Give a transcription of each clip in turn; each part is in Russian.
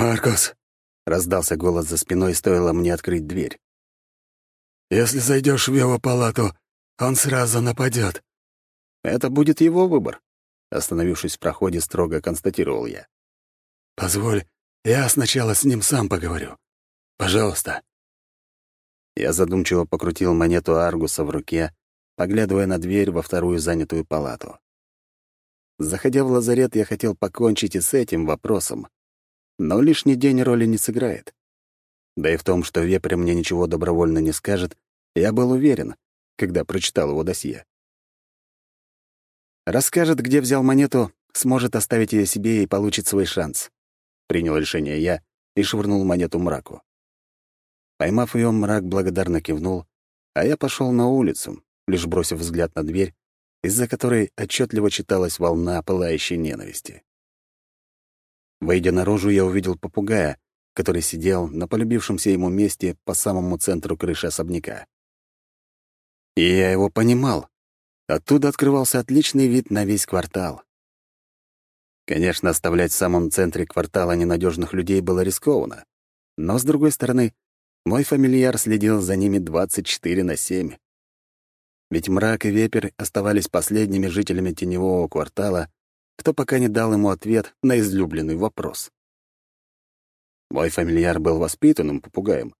«Маркус!» — раздался голос за спиной, стоило мне открыть дверь. «Если зайдешь в его палату, он сразу нападет. «Это будет его выбор», — остановившись в проходе, строго констатировал я. «Позволь, я сначала с ним сам поговорю. Пожалуйста». Я задумчиво покрутил монету Аргуса в руке, поглядывая на дверь во вторую занятую палату. Заходя в лазарет, я хотел покончить и с этим вопросом. Но лишний день роли не сыграет. Да и в том, что Вепрь мне ничего добровольно не скажет, я был уверен, когда прочитал его досье. Расскажет, где взял монету, сможет оставить ее себе и получит свой шанс. Принял решение я и швырнул монету мраку. Поймав ее, мрак благодарно кивнул, а я пошел на улицу, лишь бросив взгляд на дверь, из-за которой отчетливо читалась волна пылающей ненависти. Выйдя наружу, я увидел попугая, который сидел на полюбившемся ему месте по самому центру крыши особняка. И я его понимал. Оттуда открывался отличный вид на весь квартал. Конечно, оставлять в самом центре квартала ненадежных людей было рискованно. Но, с другой стороны, мой фамильяр следил за ними 24 на 7. Ведь мрак и вепер оставались последними жителями теневого квартала, кто пока не дал ему ответ на излюбленный вопрос. Мой фамильяр был воспитанным попугаем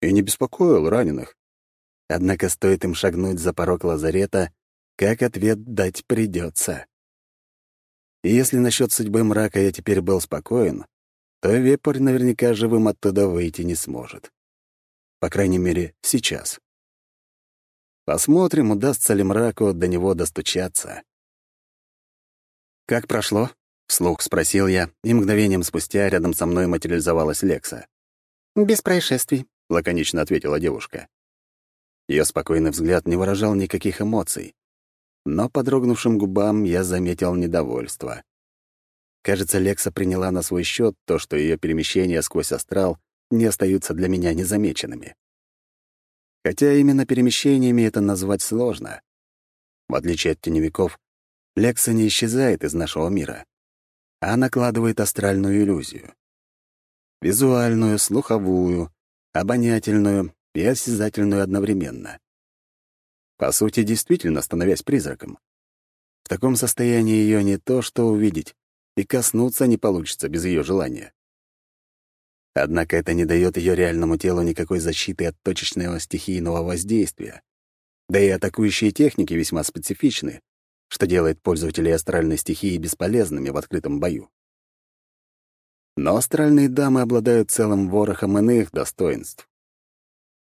и не беспокоил раненых. Однако стоит им шагнуть за порог лазарета, как ответ дать придется. И если насчет судьбы мрака я теперь был спокоен, то вепрь наверняка живым оттуда выйти не сможет. По крайней мере, сейчас. Посмотрим, удастся ли мраку до него достучаться. «Как прошло?» — вслух спросил я, и мгновением спустя рядом со мной материализовалась Лекса. «Без происшествий», — лаконично ответила девушка. Ее спокойный взгляд не выражал никаких эмоций но по дрогнувшим губам я заметил недовольство. Кажется, Лекса приняла на свой счет то, что ее перемещения сквозь астрал не остаются для меня незамеченными. Хотя именно перемещениями это назвать сложно. В отличие от теневиков, Лекса не исчезает из нашего мира, а накладывает астральную иллюзию. Визуальную, слуховую, обонятельную и осязательную одновременно. По сути, действительно становясь призраком. В таком состоянии ее не то что увидеть, и коснуться не получится без ее желания. Однако это не дает ее реальному телу никакой защиты от точечного стихийного воздействия. Да и атакующие техники весьма специфичны, что делает пользователей астральной стихии бесполезными в открытом бою. Но астральные дамы обладают целым ворохом иных достоинств.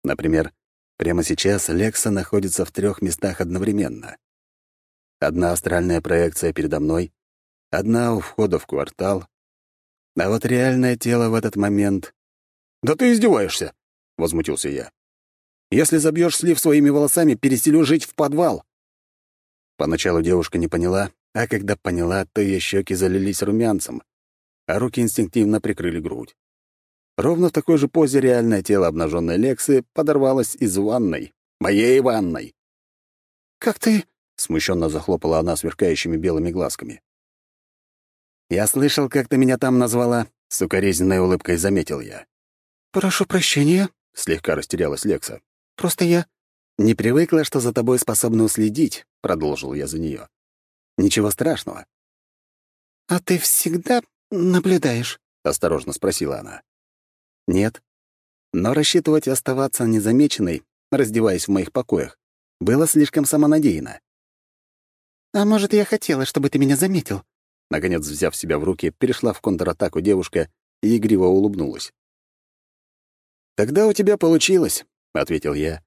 Например, Прямо сейчас Лекса находится в трех местах одновременно. Одна астральная проекция передо мной, одна у входа в квартал, а вот реальное тело в этот момент... «Да ты издеваешься!» — возмутился я. «Если забьешь слив своими волосами, переселю жить в подвал!» Поначалу девушка не поняла, а когда поняла, то ее щеки залились румянцем, а руки инстинктивно прикрыли грудь. Ровно в такой же позе реальное тело обнаженной Лексы подорвалось из ванной. Моей ванной. «Как ты...» — смущенно захлопала она сверкающими белыми глазками. «Я слышал, как ты меня там назвала», — с укоризненной улыбкой заметил я. «Прошу прощения», — слегка растерялась Лекса. «Просто я...» «Не привыкла, что за тобой способны уследить», — продолжил я за нее. «Ничего страшного». «А ты всегда наблюдаешь?» — осторожно спросила она. Нет. Но рассчитывать оставаться незамеченной, раздеваясь в моих покоях, было слишком самонадеянно. «А может, я хотела, чтобы ты меня заметил?» Наконец, взяв себя в руки, перешла в контратаку девушка и игриво улыбнулась. «Тогда у тебя получилось», — ответил я,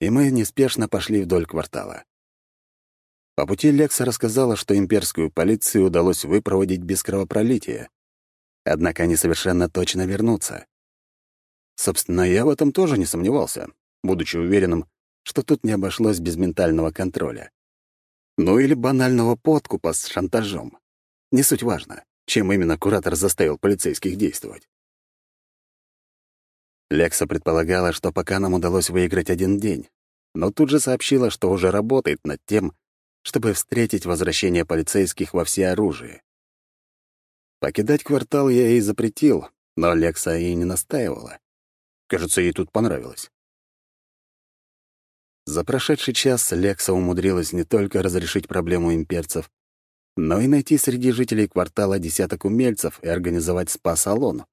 и мы неспешно пошли вдоль квартала. По пути Лекса рассказала, что имперскую полицию удалось выпроводить без кровопролития. Однако они совершенно точно вернутся. Собственно, я в этом тоже не сомневался, будучи уверенным, что тут не обошлось без ментального контроля. Ну или банального подкупа с шантажом. Не суть важно, чем именно куратор заставил полицейских действовать. Лекса предполагала, что пока нам удалось выиграть один день, но тут же сообщила, что уже работает над тем, чтобы встретить возвращение полицейских во всеоружии. Покидать квартал я ей запретил, Но Лекса и не настаивала. Кажется, ей тут понравилось. За прошедший час Лекса умудрилась не только разрешить проблему имперцев, но и найти среди жителей квартала десяток умельцев и организовать спа-салон.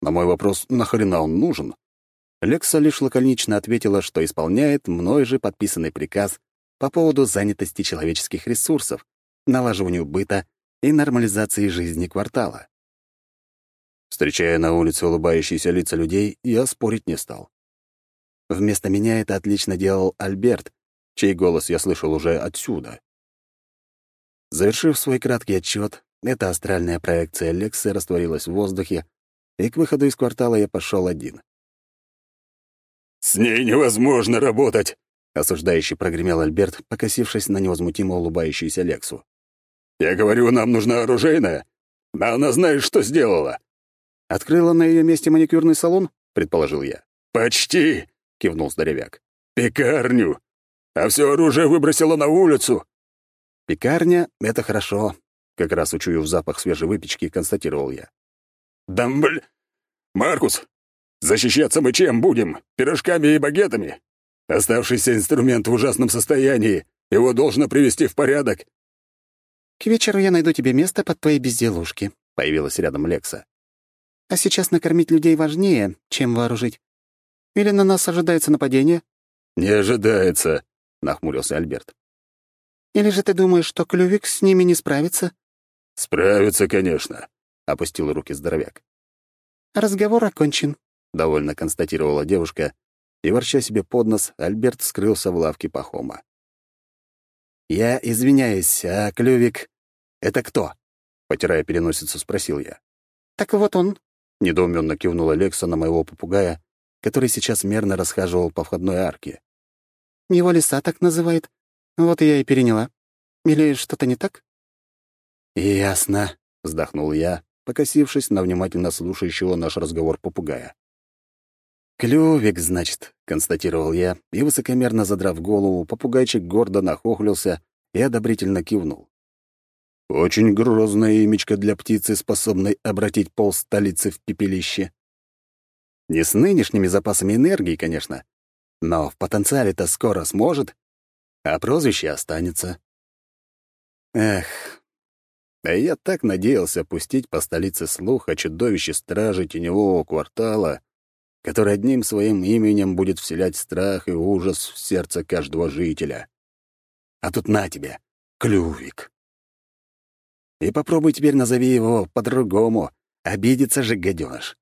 На мой вопрос, нахрена он нужен, Лекса лишь лаконично ответила, что исполняет мной же подписанный приказ по поводу занятости человеческих ресурсов, налаживанию быта и нормализации жизни квартала. Встречая на улице улыбающиеся лица людей, я спорить не стал. Вместо меня это отлично делал Альберт, чей голос я слышал уже отсюда. Завершив свой краткий отчет, эта астральная проекция Лексы растворилась в воздухе, и к выходу из квартала я пошел один. «С ней невозможно работать!» — осуждающий прогремел Альберт, покосившись на невозмутимо улыбающуюся Лексу. «Я говорю, нам нужна оружейная. А она знаешь, что сделала?» «Открыла на ее месте маникюрный салон?» — предположил я. «Почти!» — кивнул здоровяк. «Пекарню! А все оружие выбросила на улицу!» «Пекарня — это хорошо», — как раз учуяв запах свежей выпечки, констатировал я. «Да, бль... Маркус, защищаться мы чем будем? Пирожками и багетами? Оставшийся инструмент в ужасном состоянии. Его должно привести в порядок». «К вечеру я найду тебе место под твоей безделушки», — появилась рядом Лекса. «А сейчас накормить людей важнее, чем вооружить. Или на нас ожидается нападение?» «Не ожидается», — нахмурился Альберт. «Или же ты думаешь, что Клювик с ними не справится?» «Справится, конечно», — опустил руки здоровяк. «Разговор окончен», — довольно констатировала девушка, и, ворча себе под нос, Альберт скрылся в лавке Пахома. «Я извиняюсь, а Клювик — это кто?» — потирая переносицу, спросил я. «Так вот он», — недоуменно кивнула Лекса на моего попугая, который сейчас мерно расхаживал по входной арке. «Его лиса так называет. Вот я и переняла. Или что-то не так?» «Ясно», — вздохнул я, покосившись на внимательно слушающего наш разговор попугая. «Клювик, значит», — констатировал я, и, высокомерно задрав голову, попугайчик гордо нахохлился и одобрительно кивнул. «Очень грозное имечко для птицы, способной обратить пол столицы в пепелище. Не с нынешними запасами энергии, конечно, но в потенциале-то скоро сможет, а прозвище останется. Эх, а я так надеялся пустить по столице слух о чудовище стражи теневого квартала, который одним своим именем будет вселять страх и ужас в сердце каждого жителя. А тут на тебе, клювик. И попробуй теперь назови его по-другому, обидится же гаденыш.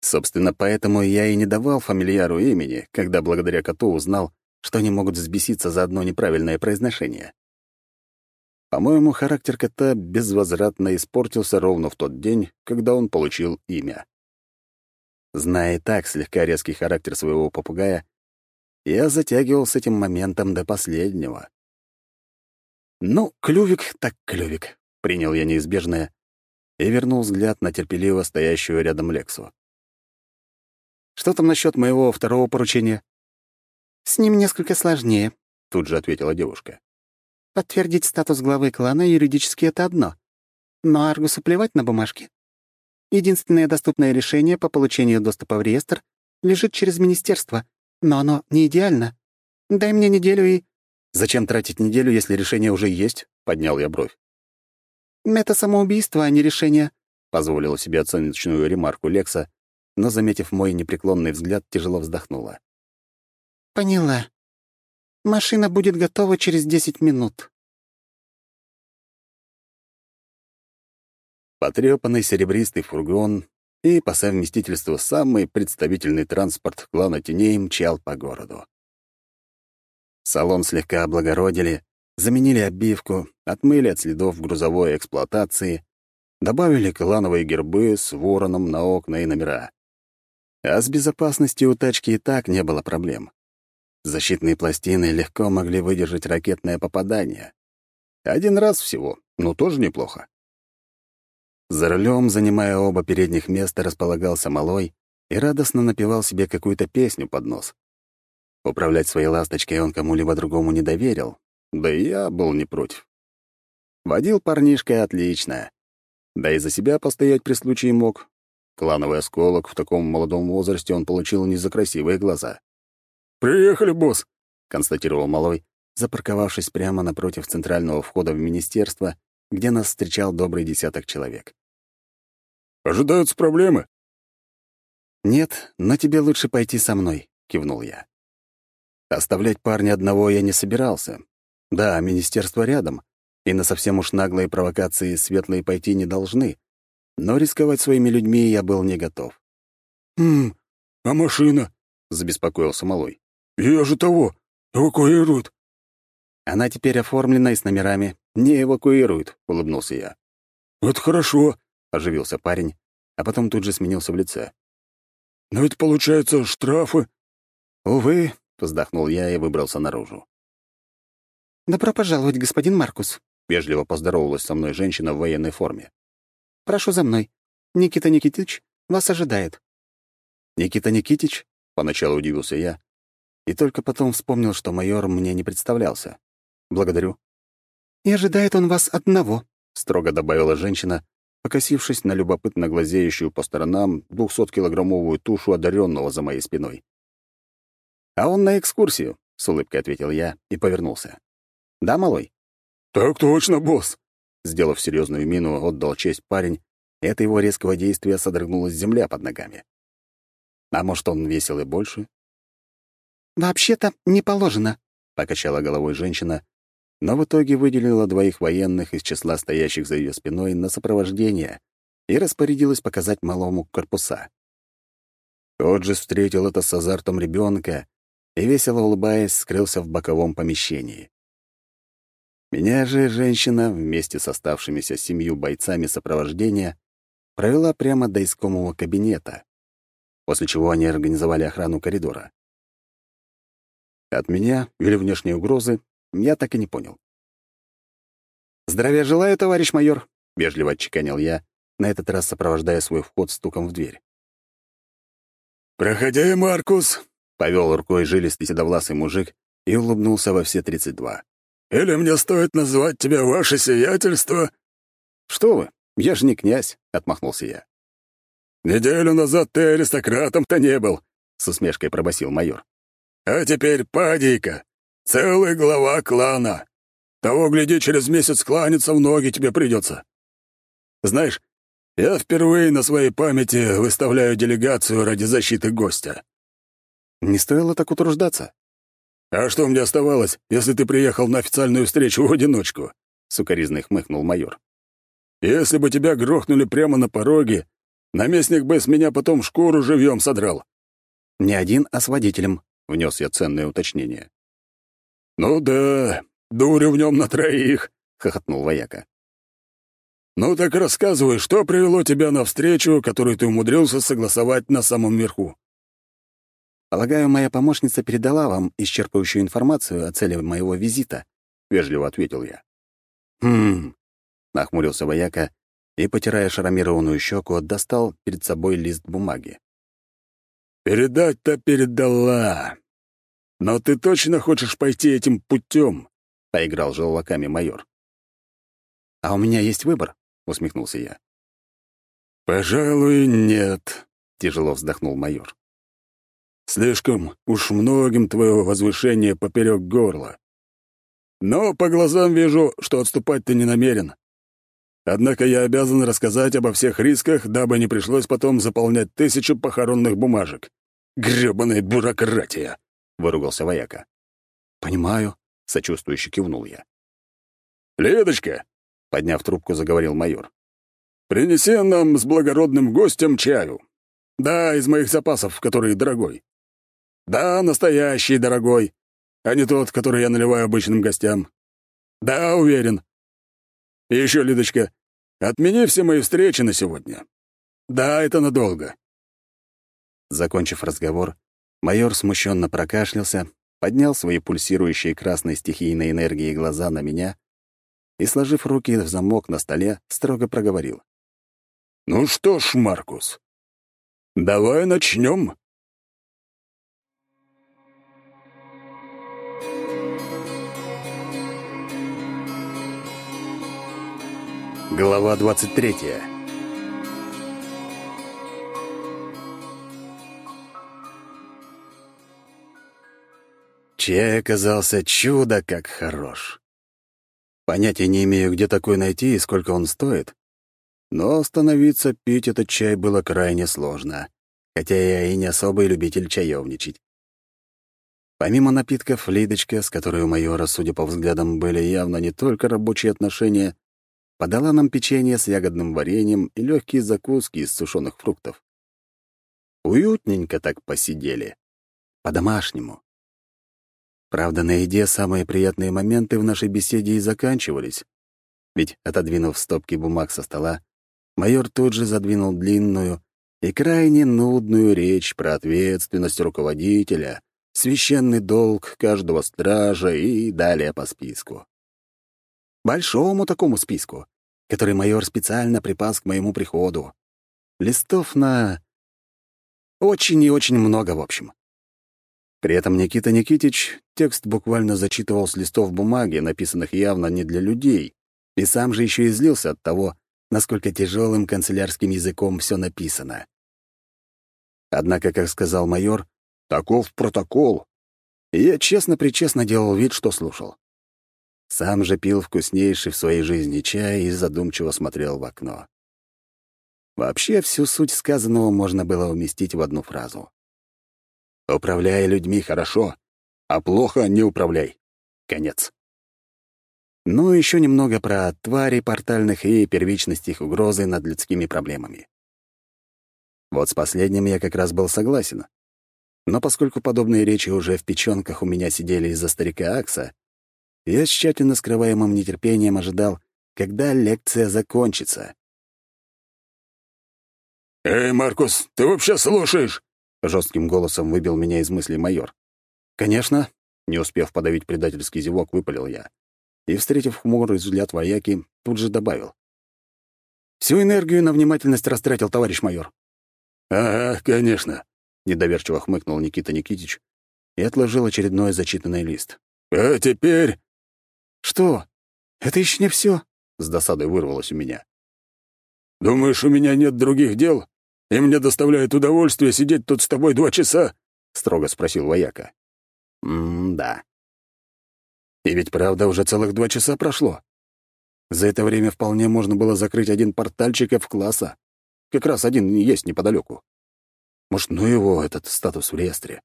Собственно, поэтому я и не давал фамильяру имени, когда благодаря коту узнал, что они могут взбеситься за одно неправильное произношение. По-моему, характер кота безвозвратно испортился ровно в тот день, когда он получил имя. Зная и так слегка резкий характер своего попугая, я затягивал с этим моментом до последнего. «Ну, клювик так клювик», — принял я неизбежное и вернул взгляд на терпеливо стоящую рядом Лексу. Что там насчет моего второго поручения?» «С ним несколько сложнее», — тут же ответила девушка. «Подтвердить статус главы клана юридически — это одно. Но Аргусу плевать на бумажки. Единственное доступное решение по получению доступа в реестр лежит через министерство, но оно не идеально. Дай мне неделю и...» «Зачем тратить неделю, если решение уже есть?» — поднял я бровь. «Это самоубийство, а не решение», — позволила себе оценочную ремарку Лекса, но, заметив мой непреклонный взгляд, тяжело вздохнула. «Поняла. Машина будет готова через десять минут». Потрёпанный серебристый фургон и, по совместительству, самый представительный транспорт клана теней мчал по городу. Салон слегка облагородили, заменили обивку, отмыли от следов грузовой эксплуатации, добавили клановые гербы с вороном на окна и номера. А с безопасностью у тачки и так не было проблем. Защитные пластины легко могли выдержать ракетное попадание. Один раз всего, но тоже неплохо. За рулем, занимая оба передних места, располагался малой и радостно напевал себе какую-то песню под нос. Управлять своей ласточкой он кому-либо другому не доверил, да и я был не против. Водил парнишка отлично. Да и за себя постоять при случае мог, Клановый осколок в таком молодом возрасте он получил не за красивые глаза. «Приехали, босс!» — констатировал Малой, запарковавшись прямо напротив центрального входа в министерство, где нас встречал добрый десяток человек. «Ожидаются проблемы?» «Нет, но тебе лучше пойти со мной», — кивнул я. Оставлять парня одного я не собирался. Да, министерство рядом, и на совсем уж наглые провокации светлые пойти не должны, но рисковать своими людьми я был не готов. «Хм, а машина?» — забеспокоился Малой. «Ее же того, эвакуируют». «Она теперь оформлена и с номерами. Не эвакуируют», — улыбнулся я. «Это хорошо», — оживился парень, а потом тут же сменился в лице. «Но ведь, получается, штрафы...» «Увы», — вздохнул я и выбрался наружу. «Добро пожаловать, господин Маркус», — вежливо поздоровалась со мной женщина в военной форме. «Прошу за мной. Никита Никитич вас ожидает». «Никита Никитич?» — поначалу удивился я, и только потом вспомнил, что майор мне не представлялся. «Благодарю». «И ожидает он вас одного», — строго добавила женщина, покосившись на любопытно глазеющую по сторонам двухсоткилограммовую тушу одаренного за моей спиной. «А он на экскурсию», — с улыбкой ответил я и повернулся. «Да, малой?» «Так точно, босс!» Сделав серьезную мину, отдал честь парень, и от его резкого действия содрогнулась земля под ногами. А может, он весил и больше? «Вообще-то не положено», — покачала головой женщина, но в итоге выделила двоих военных из числа стоящих за ее спиной на сопровождение и распорядилась показать малому корпуса. Тот же встретил это с азартом ребенка и, весело улыбаясь, скрылся в боковом помещении. Меня же женщина вместе с оставшимися семью бойцами сопровождения провела прямо до искомого кабинета, после чего они организовали охрану коридора. От меня или внешней угрозы я так и не понял. «Здравия желаю, товарищ майор», — вежливо отчеканил я, на этот раз сопровождая свой вход стуком в дверь. «Проходи, Маркус», — повел рукой жилистый седовласый мужик и улыбнулся во все тридцать два. Или мне стоит назвать тебя ваше сиятельство?» «Что вы, я же не князь», — отмахнулся я. «Неделю назад ты аристократом-то не был», — с усмешкой пробасил майор. «А теперь пади-ка, целый глава клана. Того, гляди, через месяц кланяться в ноги тебе придется. Знаешь, я впервые на своей памяти выставляю делегацию ради защиты гостя». «Не стоило так утруждаться», «А что мне оставалось, если ты приехал на официальную встречу в одиночку?» — сукоризно хмыкнул майор. «Если бы тебя грохнули прямо на пороге, наместник бы с меня потом шкуру живьем содрал». «Не один, а с водителем», — внес я ценное уточнение. «Ну да, дурю в нем на троих», — хохотнул вояка. «Ну так рассказывай, что привело тебя на встречу, которую ты умудрился согласовать на самом верху?» «Полагаю, моя помощница передала вам исчерпывающую информацию о цели моего визита», — вежливо ответил я. «Хм...» — нахмурился вояка и, потирая шаромированную щеку, достал перед собой лист бумаги. «Передать-то передала. Но ты точно хочешь пойти этим путем?» — поиграл желваками майор. «А у меня есть выбор», — усмехнулся я. «Пожалуй, нет», — тяжело вздохнул майор. Слишком уж многим твое возвышение поперек горла. Но по глазам вижу, что отступать ты не намерен. Однако я обязан рассказать обо всех рисках, дабы не пришлось потом заполнять тысячу похоронных бумажек. Грёбаная бюрократия!» — выругался вояка. «Понимаю», — сочувствующе кивнул я. «Ледочка!» — подняв трубку, заговорил майор. «Принеси нам с благородным гостем чаю. Да, из моих запасов, который дорогой. Да, настоящий, дорогой, а не тот, который я наливаю обычным гостям. Да, уверен. И еще, Лидочка, отмени все мои встречи на сегодня. Да, это надолго. Закончив разговор, майор смущенно прокашлялся, поднял свои пульсирующие красной стихийной энергией глаза на меня и, сложив руки в замок на столе, строго проговорил. «Ну что ж, Маркус, давай начнем. Глава 23 Чай оказался чудо как хорош. Понятия не имею, где такой найти и сколько он стоит, но остановиться пить этот чай было крайне сложно, хотя я и не особый любитель чаевничать. Помимо напитков, Лидочка, с которой у майора, судя по взглядам, были явно не только рабочие отношения, подала нам печенье с ягодным вареньем и легкие закуски из сушеных фруктов. Уютненько так посидели. По-домашнему. Правда, на еде самые приятные моменты в нашей беседе и заканчивались. Ведь, отодвинув стопки бумаг со стола, майор тут же задвинул длинную и крайне нудную речь про ответственность руководителя, священный долг каждого стража и далее по списку. Большому такому списку, который майор специально припас к моему приходу. Листов на... Очень и очень много, в общем. При этом Никита Никитич текст буквально зачитывал с листов бумаги, написанных явно не для людей, и сам же еще и злился от того, насколько тяжелым канцелярским языком все написано. Однако, как сказал майор, таков протокол. И я честно-причестно делал вид, что слушал. Сам же пил вкуснейший в своей жизни чай и задумчиво смотрел в окно. Вообще, всю суть сказанного можно было уместить в одну фразу. «Управляй людьми хорошо, а плохо не управляй. Конец». Ну, еще немного про твари портальных и первичность их угрозы над людскими проблемами. Вот с последним я как раз был согласен. Но поскольку подобные речи уже в печёнках у меня сидели из-за старика Акса, я с тщательно скрываемым нетерпением ожидал, когда лекция закончится. «Эй, Маркус, ты вообще слушаешь?» — жестким голосом выбил меня из мыслей майор. «Конечно», — не успев подавить предательский зевок, выпалил я. И, встретив хмурый взгляд вояки, тут же добавил. «Всю энергию на внимательность растратил товарищ майор». «Ага, конечно», — недоверчиво хмыкнул Никита Никитич и отложил очередной зачитанный лист. «А теперь...» «Что? Это еще не все? с досадой вырвалось у меня. «Думаешь, у меня нет других дел, и мне доставляет удовольствие сидеть тут с тобой два часа?» — строго спросил вояка. «М-да. И ведь правда уже целых два часа прошло. За это время вполне можно было закрыть один портальчик F-класса. Как раз один есть неподалеку. Может, ну его, этот статус в реестре.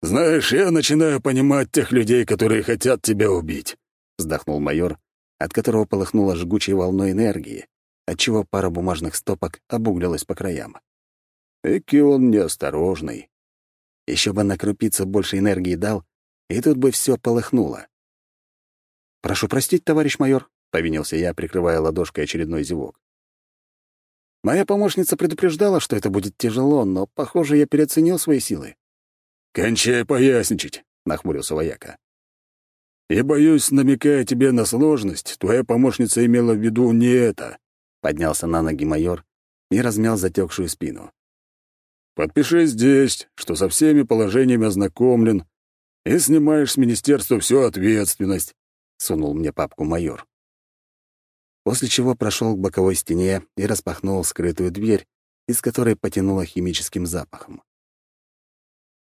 «Знаешь, я начинаю понимать тех людей, которые хотят тебя убить», — вздохнул майор, от которого полыхнула жгучей волной энергии, отчего пара бумажных стопок обуглилась по краям. Эки он неосторожный. Еще бы на крупицу больше энергии дал, и тут бы все полыхнуло. «Прошу простить, товарищ майор», — повинился я, прикрывая ладошкой очередной зевок. Моя помощница предупреждала, что это будет тяжело, но, похоже, я переоценил свои силы. «Кончай поясничать», — нахмурился вояка. «И, боюсь, намекая тебе на сложность, твоя помощница имела в виду не это», — поднялся на ноги майор и размял затекшую спину. «Подпиши здесь, что со всеми положениями ознакомлен, и снимаешь с министерства всю ответственность», — сунул мне папку майор. После чего прошел к боковой стене и распахнул скрытую дверь, из которой потянуло химическим запахом.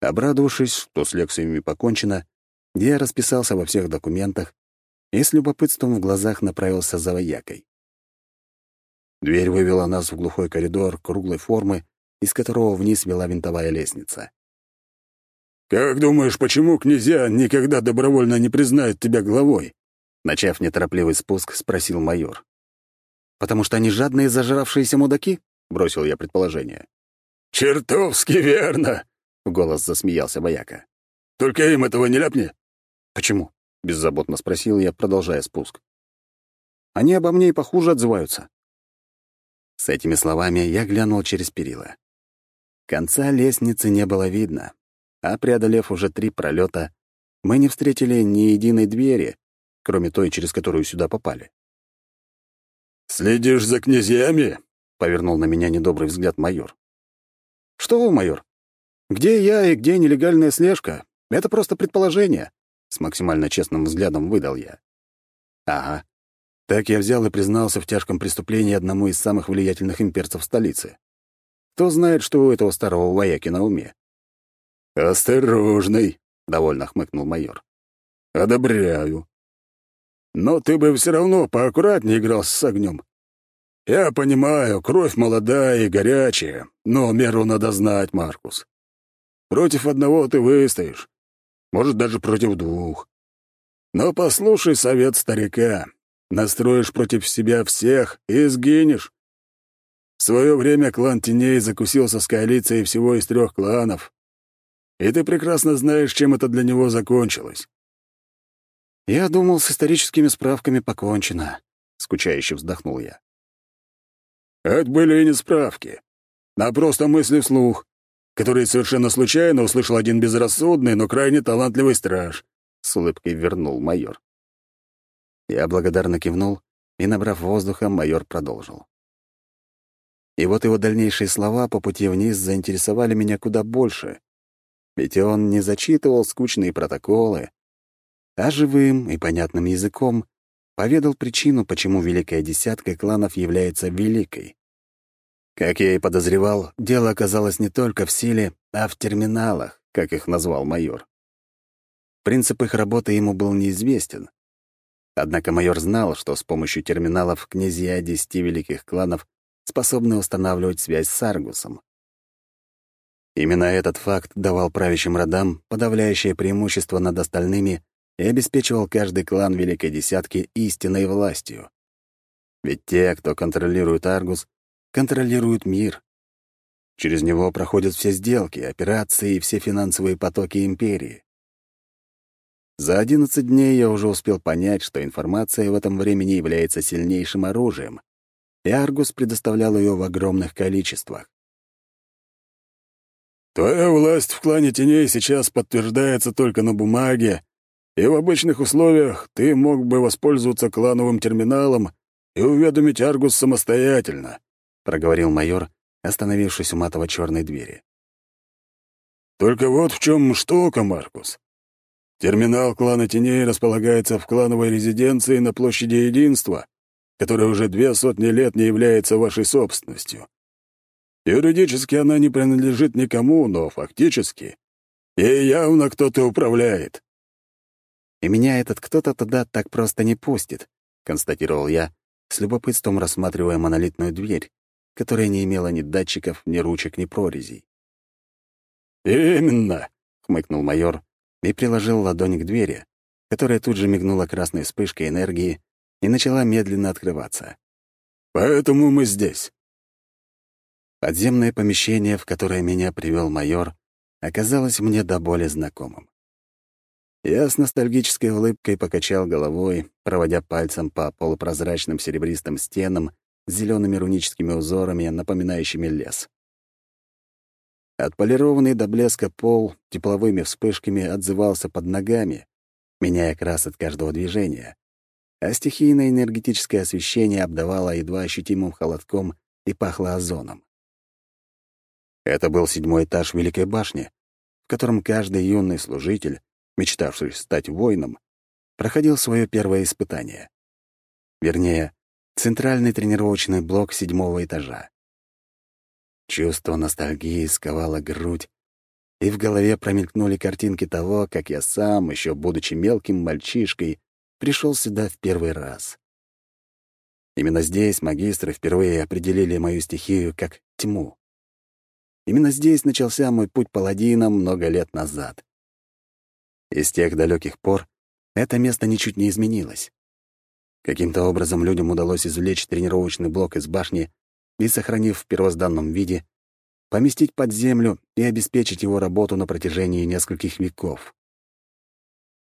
Обрадовавшись, что с лекциями покончено, я расписался во всех документах и с любопытством в глазах направился за воякой. Дверь вывела нас в глухой коридор круглой формы, из которого вниз вела винтовая лестница. «Как думаешь, почему князья никогда добровольно не признают тебя главой?» Начав неторопливый спуск, спросил майор. «Потому что они жадные зажравшиеся мудаки?» — бросил я предположение. «Чертовски верно!» В голос засмеялся вояка. «Только им этого не ляпни!» «Почему?» — беззаботно спросил я, продолжая спуск. «Они обо мне и похуже отзываются». С этими словами я глянул через перила. Конца лестницы не было видно, а преодолев уже три пролета, мы не встретили ни единой двери, кроме той, через которую сюда попали. «Следишь за князьями?» — повернул на меня недобрый взгляд майор. «Что вы, майор? Где я и где нелегальная слежка? Это просто предположение. С максимально честным взглядом выдал я. Ага. Так я взял и признался в тяжком преступлении одному из самых влиятельных имперцев столицы. Кто знает, что у этого старого вояки на уме? «Осторожный», — довольно хмыкнул майор. «Одобряю. Но ты бы все равно поаккуратнее играл с огнем. Я понимаю, кровь молодая и горячая, но меру надо знать, Маркус. Против одного ты выстоишь, может, даже против двух. Но послушай совет старика. Настроишь против себя всех и сгинешь. В свое время клан Теней закусился с коалицией всего из трех кланов. И ты прекрасно знаешь, чем это для него закончилось. «Я думал, с историческими справками покончено», — скучающе вздохнул я. «Это были и не справки, а просто мысли вслух, которые совершенно случайно услышал один безрассудный, но крайне талантливый страж», — с улыбкой вернул майор. Я благодарно кивнул, и, набрав воздуха, майор продолжил. И вот его дальнейшие слова по пути вниз заинтересовали меня куда больше. Ведь он не зачитывал скучные протоколы, а живым и понятным языком поведал причину, почему Великая Десятка кланов является великой. Как я и подозревал, дело оказалось не только в силе, а в терминалах, как их назвал майор. Принцип их работы ему был неизвестен. Однако майор знал, что с помощью терминалов князья десяти великих кланов способны устанавливать связь с Аргусом. Именно этот факт давал правящим родам подавляющее преимущество над остальными и обеспечивал каждый клан Великой Десятки истинной властью. Ведь те, кто контролирует Аргус, контролируют мир. Через него проходят все сделки, операции и все финансовые потоки империи. За 11 дней я уже успел понять, что информация в этом времени является сильнейшим оружием, и Аргус предоставлял ее в огромных количествах. «Твоя власть в клане теней сейчас подтверждается только на бумаге, и в обычных условиях ты мог бы воспользоваться клановым терминалом и уведомить Аргус самостоятельно», — проговорил майор, остановившись у матово черной двери. «Только вот в чем штука, Маркус. Терминал клана теней располагается в клановой резиденции на площади Единства, которая уже две сотни лет не является вашей собственностью. Юридически она не принадлежит никому, но фактически ей явно кто-то управляет. «И меня этот кто-то туда так просто не пустит», — констатировал я, с любопытством рассматривая монолитную дверь, которая не имела ни датчиков, ни ручек, ни прорезей. «Именно», — хмыкнул майор и приложил ладонь к двери, которая тут же мигнула красной вспышкой энергии и начала медленно открываться. «Поэтому мы здесь». Подземное помещение, в которое меня привел майор, оказалось мне до боли знакомым. Я с ностальгической улыбкой покачал головой, проводя пальцем по полупрозрачным серебристым стенам с зелеными руническими узорами, напоминающими лес. Отполированный до блеска пол тепловыми вспышками отзывался под ногами, меняя крас от каждого движения а стихийное энергетическое освещение обдавало едва ощутимым холодком и пахло озоном. Это был седьмой этаж Великой башни, в котором каждый юный служитель, мечтавший стать воином, проходил свое первое испытание. Вернее, центральный тренировочный блок седьмого этажа. Чувство ностальгии сковало грудь, и в голове промелькнули картинки того, как я сам, еще будучи мелким мальчишкой, пришел сюда в первый раз. Именно здесь магистры впервые определили мою стихию как тьму. Именно здесь начался мой путь паладином много лет назад. И с тех далеких пор это место ничуть не изменилось. Каким-то образом людям удалось извлечь тренировочный блок из башни и, сохранив в первозданном виде, поместить под землю и обеспечить его работу на протяжении нескольких веков.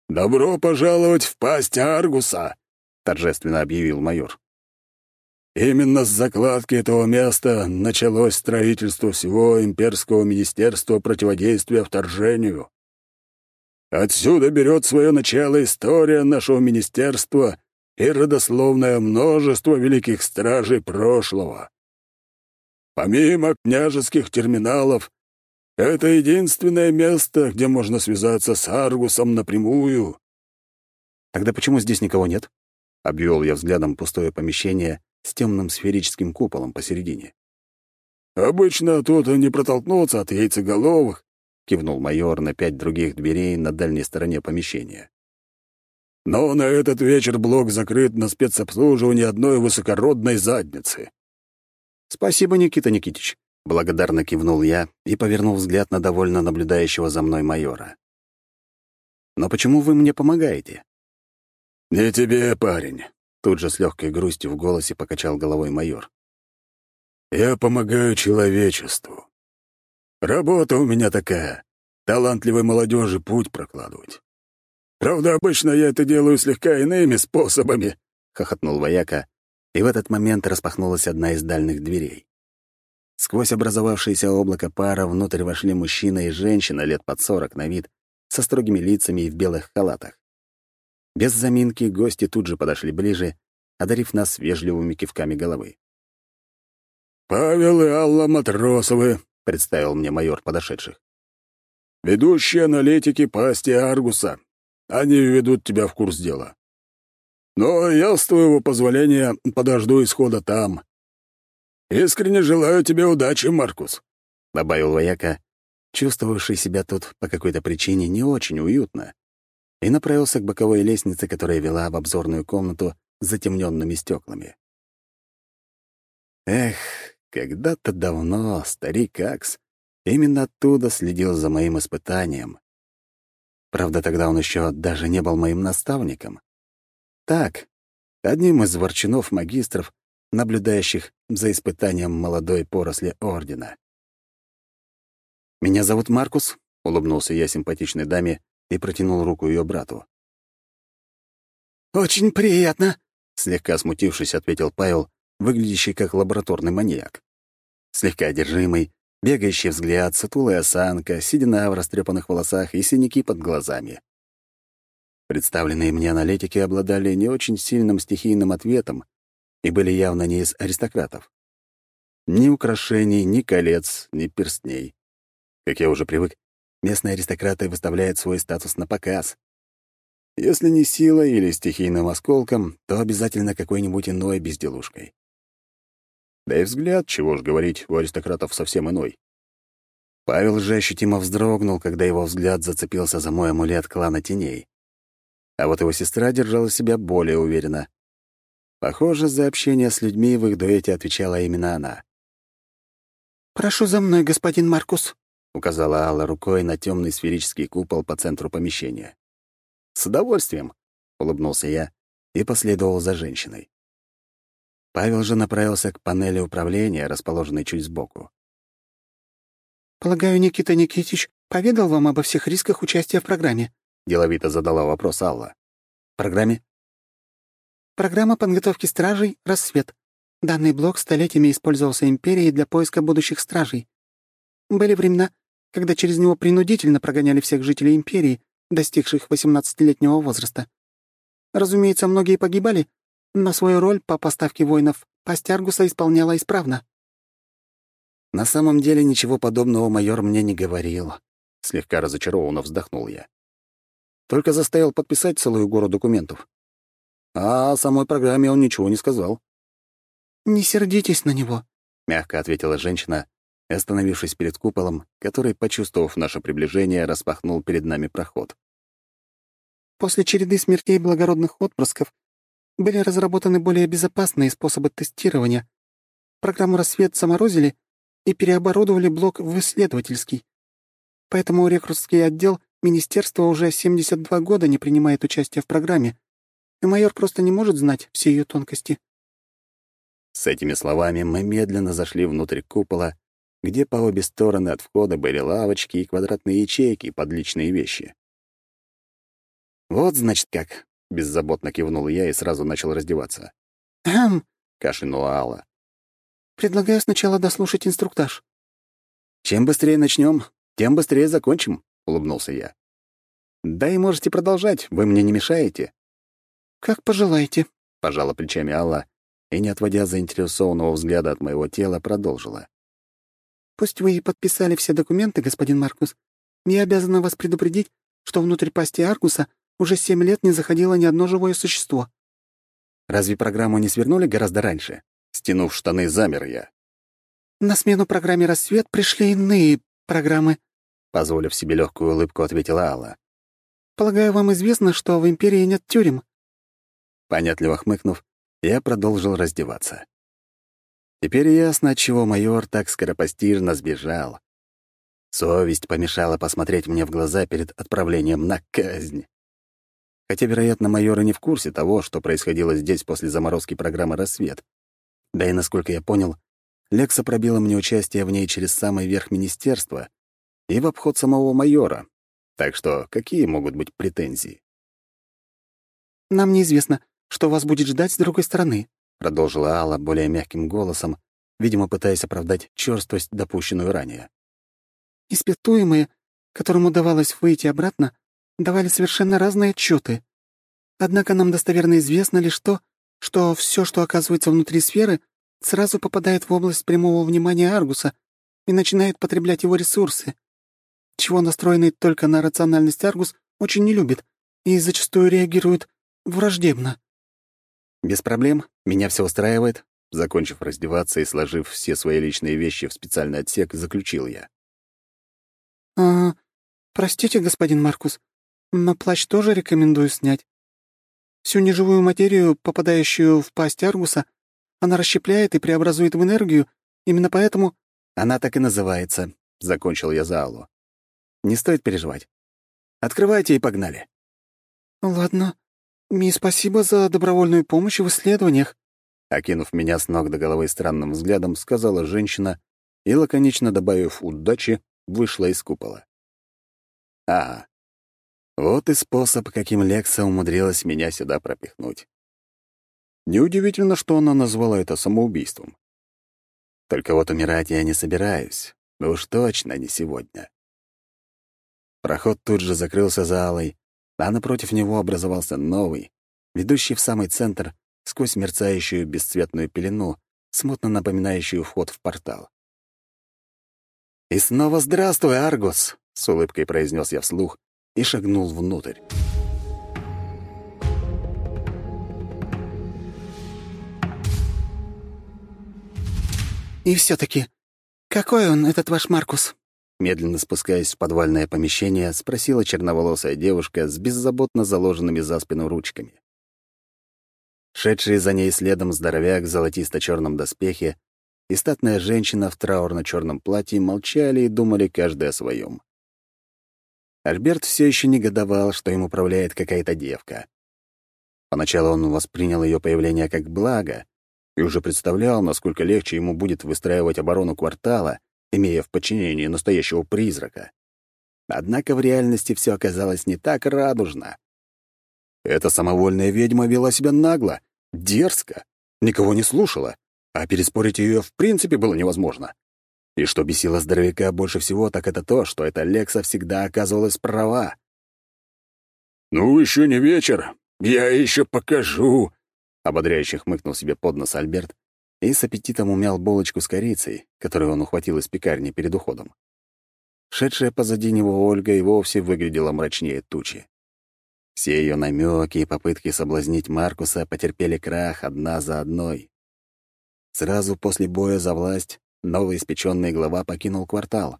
«Добро пожаловать в пасть Аргуса!» — торжественно объявил майор. «Именно с закладки этого места началось строительство всего Имперского министерства противодействия вторжению. Отсюда берет свое начало история нашего министерства и родословное множество великих стражей прошлого. Помимо княжеских терминалов, это единственное место, где можно связаться с Аргусом напрямую». «Тогда почему здесь никого нет?» — обвел я взглядом пустое помещение с темным сферическим куполом посередине. «Обычно тут не протолкнуться от яйцеголовых, кивнул майор на пять других дверей на дальней стороне помещения. «Но на этот вечер блок закрыт на спецобслуживание одной высокородной задницы». «Спасибо, Никита Никитич», — благодарно кивнул я и повернул взгляд на довольно наблюдающего за мной майора. «Но почему вы мне помогаете?» «Не тебе, парень», — тут же с легкой грустью в голосе покачал головой майор. «Я помогаю человечеству. Работа у меня такая — талантливой молодежи путь прокладывать. Правда, обычно я это делаю слегка иными способами», — хохотнул вояка, и в этот момент распахнулась одна из дальних дверей. Сквозь образовавшееся облако пара внутрь вошли мужчина и женщина лет под сорок на вид, со строгими лицами и в белых халатах. Без заминки гости тут же подошли ближе, одарив нас вежливыми кивками головы. «Павел и Алла Матросовы», представил мне майор подошедших. «Ведущие аналитики пасти Аргуса. Они ведут тебя в курс дела. Но я, с твоего позволения, подожду исхода там. Искренне желаю тебе удачи, Маркус», — добавил вояка, чувствовавший себя тут по какой-то причине не очень уютно, и направился к боковой лестнице, которая вела в обзорную комнату с затемненными стеклами. Эх, когда-то давно старик Акс именно оттуда следил за моим испытанием. Правда, тогда он еще даже не был моим наставником. Так, одним из ворчунов-магистров, наблюдающих за испытанием молодой поросли Ордена. «Меня зовут Маркус», — улыбнулся я симпатичной даме и протянул руку ее брату. «Очень приятно», — слегка смутившись, ответил Павел, выглядящий как лабораторный маньяк. Слегка одержимый, бегающий взгляд, сутулая осанка, седина в растрепанных волосах и синяки под глазами. Представленные мне аналитики обладали не очень сильным стихийным ответом и были явно не из аристократов. Ни украшений, ни колец, ни перстней. Как я уже привык, местные аристократы выставляют свой статус на показ. Если не силой или стихийным осколком, то обязательно какой-нибудь иной безделушкой. Да и взгляд, чего ж говорить, у аристократов совсем иной. Павел же ощутимо вздрогнул, когда его взгляд зацепился за мой амулет клана теней. А вот его сестра держала себя более уверенно. Похоже, за общение с людьми в их дуэте отвечала именно она. «Прошу за мной, господин Маркус», — указала Алла рукой на темный сферический купол по центру помещения. «С удовольствием», — улыбнулся я и последовал за женщиной. Павел же направился к панели управления, расположенной чуть сбоку. «Полагаю, Никита Никитич поведал вам обо всех рисках участия в программе?» — деловито задала вопрос Алла. «Программе?» «Программа подготовки стражей «Рассвет». Данный блок столетиями использовался Империей для поиска будущих стражей. Были времена, когда через него принудительно прогоняли всех жителей Империи, достигших 18-летнего возраста. Разумеется, многие погибали, но свою роль по поставке воинов пасть Аргуса исполняла исправно. «На самом деле ничего подобного майор мне не говорил», — слегка разочарованно вздохнул я. «Только заставил подписать целую гору документов. А о самой программе он ничего не сказал». «Не сердитесь на него», — мягко ответила женщина, остановившись перед куполом, который, почувствовав наше приближение, распахнул перед нами проход. «После череды смертей благородных отпрысков были разработаны более безопасные способы тестирования. Программу «Рассвет» заморозили и переоборудовали блок в исследовательский. Поэтому рекрутский отдел министерства уже 72 года не принимает участия в программе, и майор просто не может знать все ее тонкости. С этими словами мы медленно зашли внутрь купола, где по обе стороны от входа были лавочки и квадратные ячейки под личные вещи. Вот, значит, как. — беззаботно кивнул я и сразу начал раздеваться. «Хм», — кашлянула Алла. «Предлагаю сначала дослушать инструктаж». «Чем быстрее начнем, тем быстрее закончим», — улыбнулся я. «Да и можете продолжать, вы мне не мешаете». «Как пожелаете», — пожала плечами Алла и, не отводя заинтересованного взгляда от моего тела, продолжила. «Пусть вы и подписали все документы, господин Маркус, я обязана вас предупредить, что внутрь пасти Аркуса уже семь лет не заходило ни одно живое существо. Разве программу не свернули гораздо раньше? Стянув штаны, замер я. На смену программе «Рассвет» пришли иные программы. — позволив себе легкую улыбку, ответила Алла. «Полагаю, вам известно, что в Империи нет тюрем?» Понятливо хмыкнув, я продолжил раздеваться. Теперь ясно, отчего майор так скоропостижно сбежал. Совесть помешала посмотреть мне в глаза перед отправлением на казнь. Хотя, вероятно, майор и не в курсе того, что происходило здесь после заморозки программы «Рассвет». Да и, насколько я понял, Лекса пробила мне участие в ней через самый верх министерства и в обход самого майора. Так что какие могут быть претензии? «Нам неизвестно, что вас будет ждать с другой стороны», — продолжила Алла более мягким голосом, видимо, пытаясь оправдать черствость, допущенную ранее. «Испытуемые, которым удавалось выйти обратно, давали совершенно разные отчеты. Однако нам достоверно известно лишь то, что все, что оказывается внутри сферы, сразу попадает в область прямого внимания Аргуса и начинает потреблять его ресурсы, чего настроенный только на рациональность Аргус очень не любит и зачастую реагирует враждебно. «Без проблем, меня все устраивает», — закончив раздеваться и сложив все свои личные вещи в специальный отсек, заключил я. «А, простите, господин Маркус, но плащ тоже рекомендую снять. Всю неживую материю, попадающую в пасть Аргуса, она расщепляет и преобразует в энергию, именно поэтому...» «Она так и называется», — закончил я за Аллу. «Не стоит переживать. Открывайте и погнали». «Ладно. Ми, спасибо за добровольную помощь в исследованиях», окинув меня с ног до головы странным взглядом, сказала женщина и, лаконично добавив «удачи», вышла из купола. А, вот и способ, каким Лекса умудрилась меня сюда пропихнуть. Неудивительно, что она назвала это самоубийством. Только вот умирать я не собираюсь. уж точно не сегодня. Проход тут же закрылся за алой, а напротив него образовался новый, ведущий в самый центр сквозь мерцающую бесцветную пелену, смутно напоминающую вход в портал. «И снова здравствуй, Аргус!» — с улыбкой произнес я вслух и шагнул внутрь. «И все таки какой он, этот ваш Маркус?» Медленно спускаясь в подвальное помещение, спросила черноволосая девушка с беззаботно заложенными за спину ручками. Шедшие за ней следом здоровяк в золотисто черном доспехе и статная женщина в траурно черном платье молчали и думали каждый о своем. Альберт все еще негодовал, что им управляет какая-то девка. Поначалу он воспринял ее появление как благо и уже представлял, насколько легче ему будет выстраивать оборону квартала, имея в подчинении настоящего призрака. Однако в реальности все оказалось не так радужно. Эта самовольная ведьма вела себя нагло, дерзко, никого не слушала, а переспорить ее в принципе было невозможно. И что бесило здоровяка больше всего, так это то, что эта Лекса всегда оказывалась права. «Ну, еще не вечер. Я еще покажу», — ободряюще хмыкнул себе под нос Альберт и с аппетитом умял булочку с корицей, которую он ухватил из пекарни перед уходом. Шедшая позади него Ольга и вовсе выглядела мрачнее тучи. Все ее намеки и попытки соблазнить Маркуса потерпели крах одна за одной. Сразу после боя за власть новоиспеченный глава покинул квартал.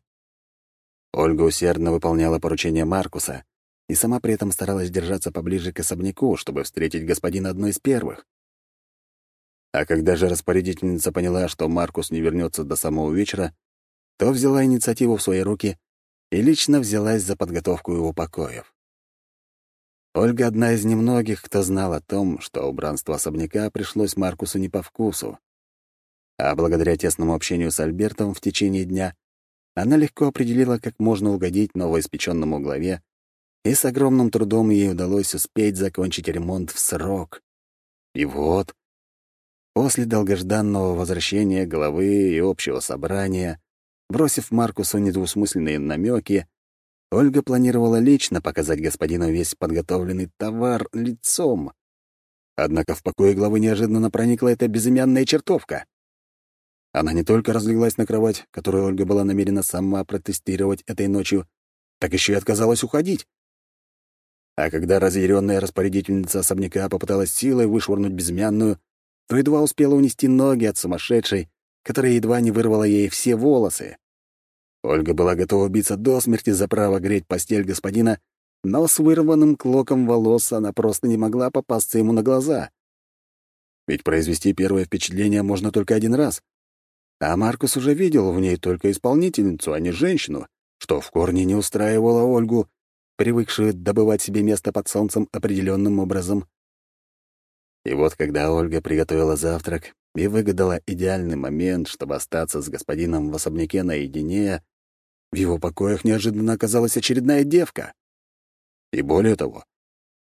Ольга усердно выполняла поручения Маркуса и сама при этом старалась держаться поближе к особняку, чтобы встретить господина одной из первых. А когда же распорядительница поняла, что Маркус не вернется до самого вечера, то взяла инициативу в свои руки и лично взялась за подготовку его покоев. Ольга — одна из немногих, кто знал о том, что убранство особняка пришлось Маркусу не по вкусу. А благодаря тесному общению с Альбертом в течение дня она легко определила, как можно угодить новоиспеченному главе, и с огромным трудом ей удалось успеть закончить ремонт в срок. И вот, после долгожданного возвращения главы и общего собрания, бросив Маркусу недвусмысленные намеки, Ольга планировала лично показать господину весь подготовленный товар лицом. Однако в покое главы неожиданно проникла эта безымянная чертовка. Она не только разлеглась на кровать, которую Ольга была намерена сама протестировать этой ночью, так еще и отказалась уходить. А когда разъяренная распорядительница особняка попыталась силой вышвырнуть безымянную, то едва успела унести ноги от сумасшедшей, которая едва не вырвала ей все волосы. Ольга была готова биться до смерти за право греть постель господина, но с вырванным клоком волос она просто не могла попасться ему на глаза. Ведь произвести первое впечатление можно только один раз. А Маркус уже видел в ней только исполнительницу, а не женщину, что в корне не устраивало Ольгу, привыкшую добывать себе место под солнцем определенным образом. И вот когда Ольга приготовила завтрак и выгадала идеальный момент, чтобы остаться с господином в особняке наедине, в его покоях неожиданно оказалась очередная девка. И более того,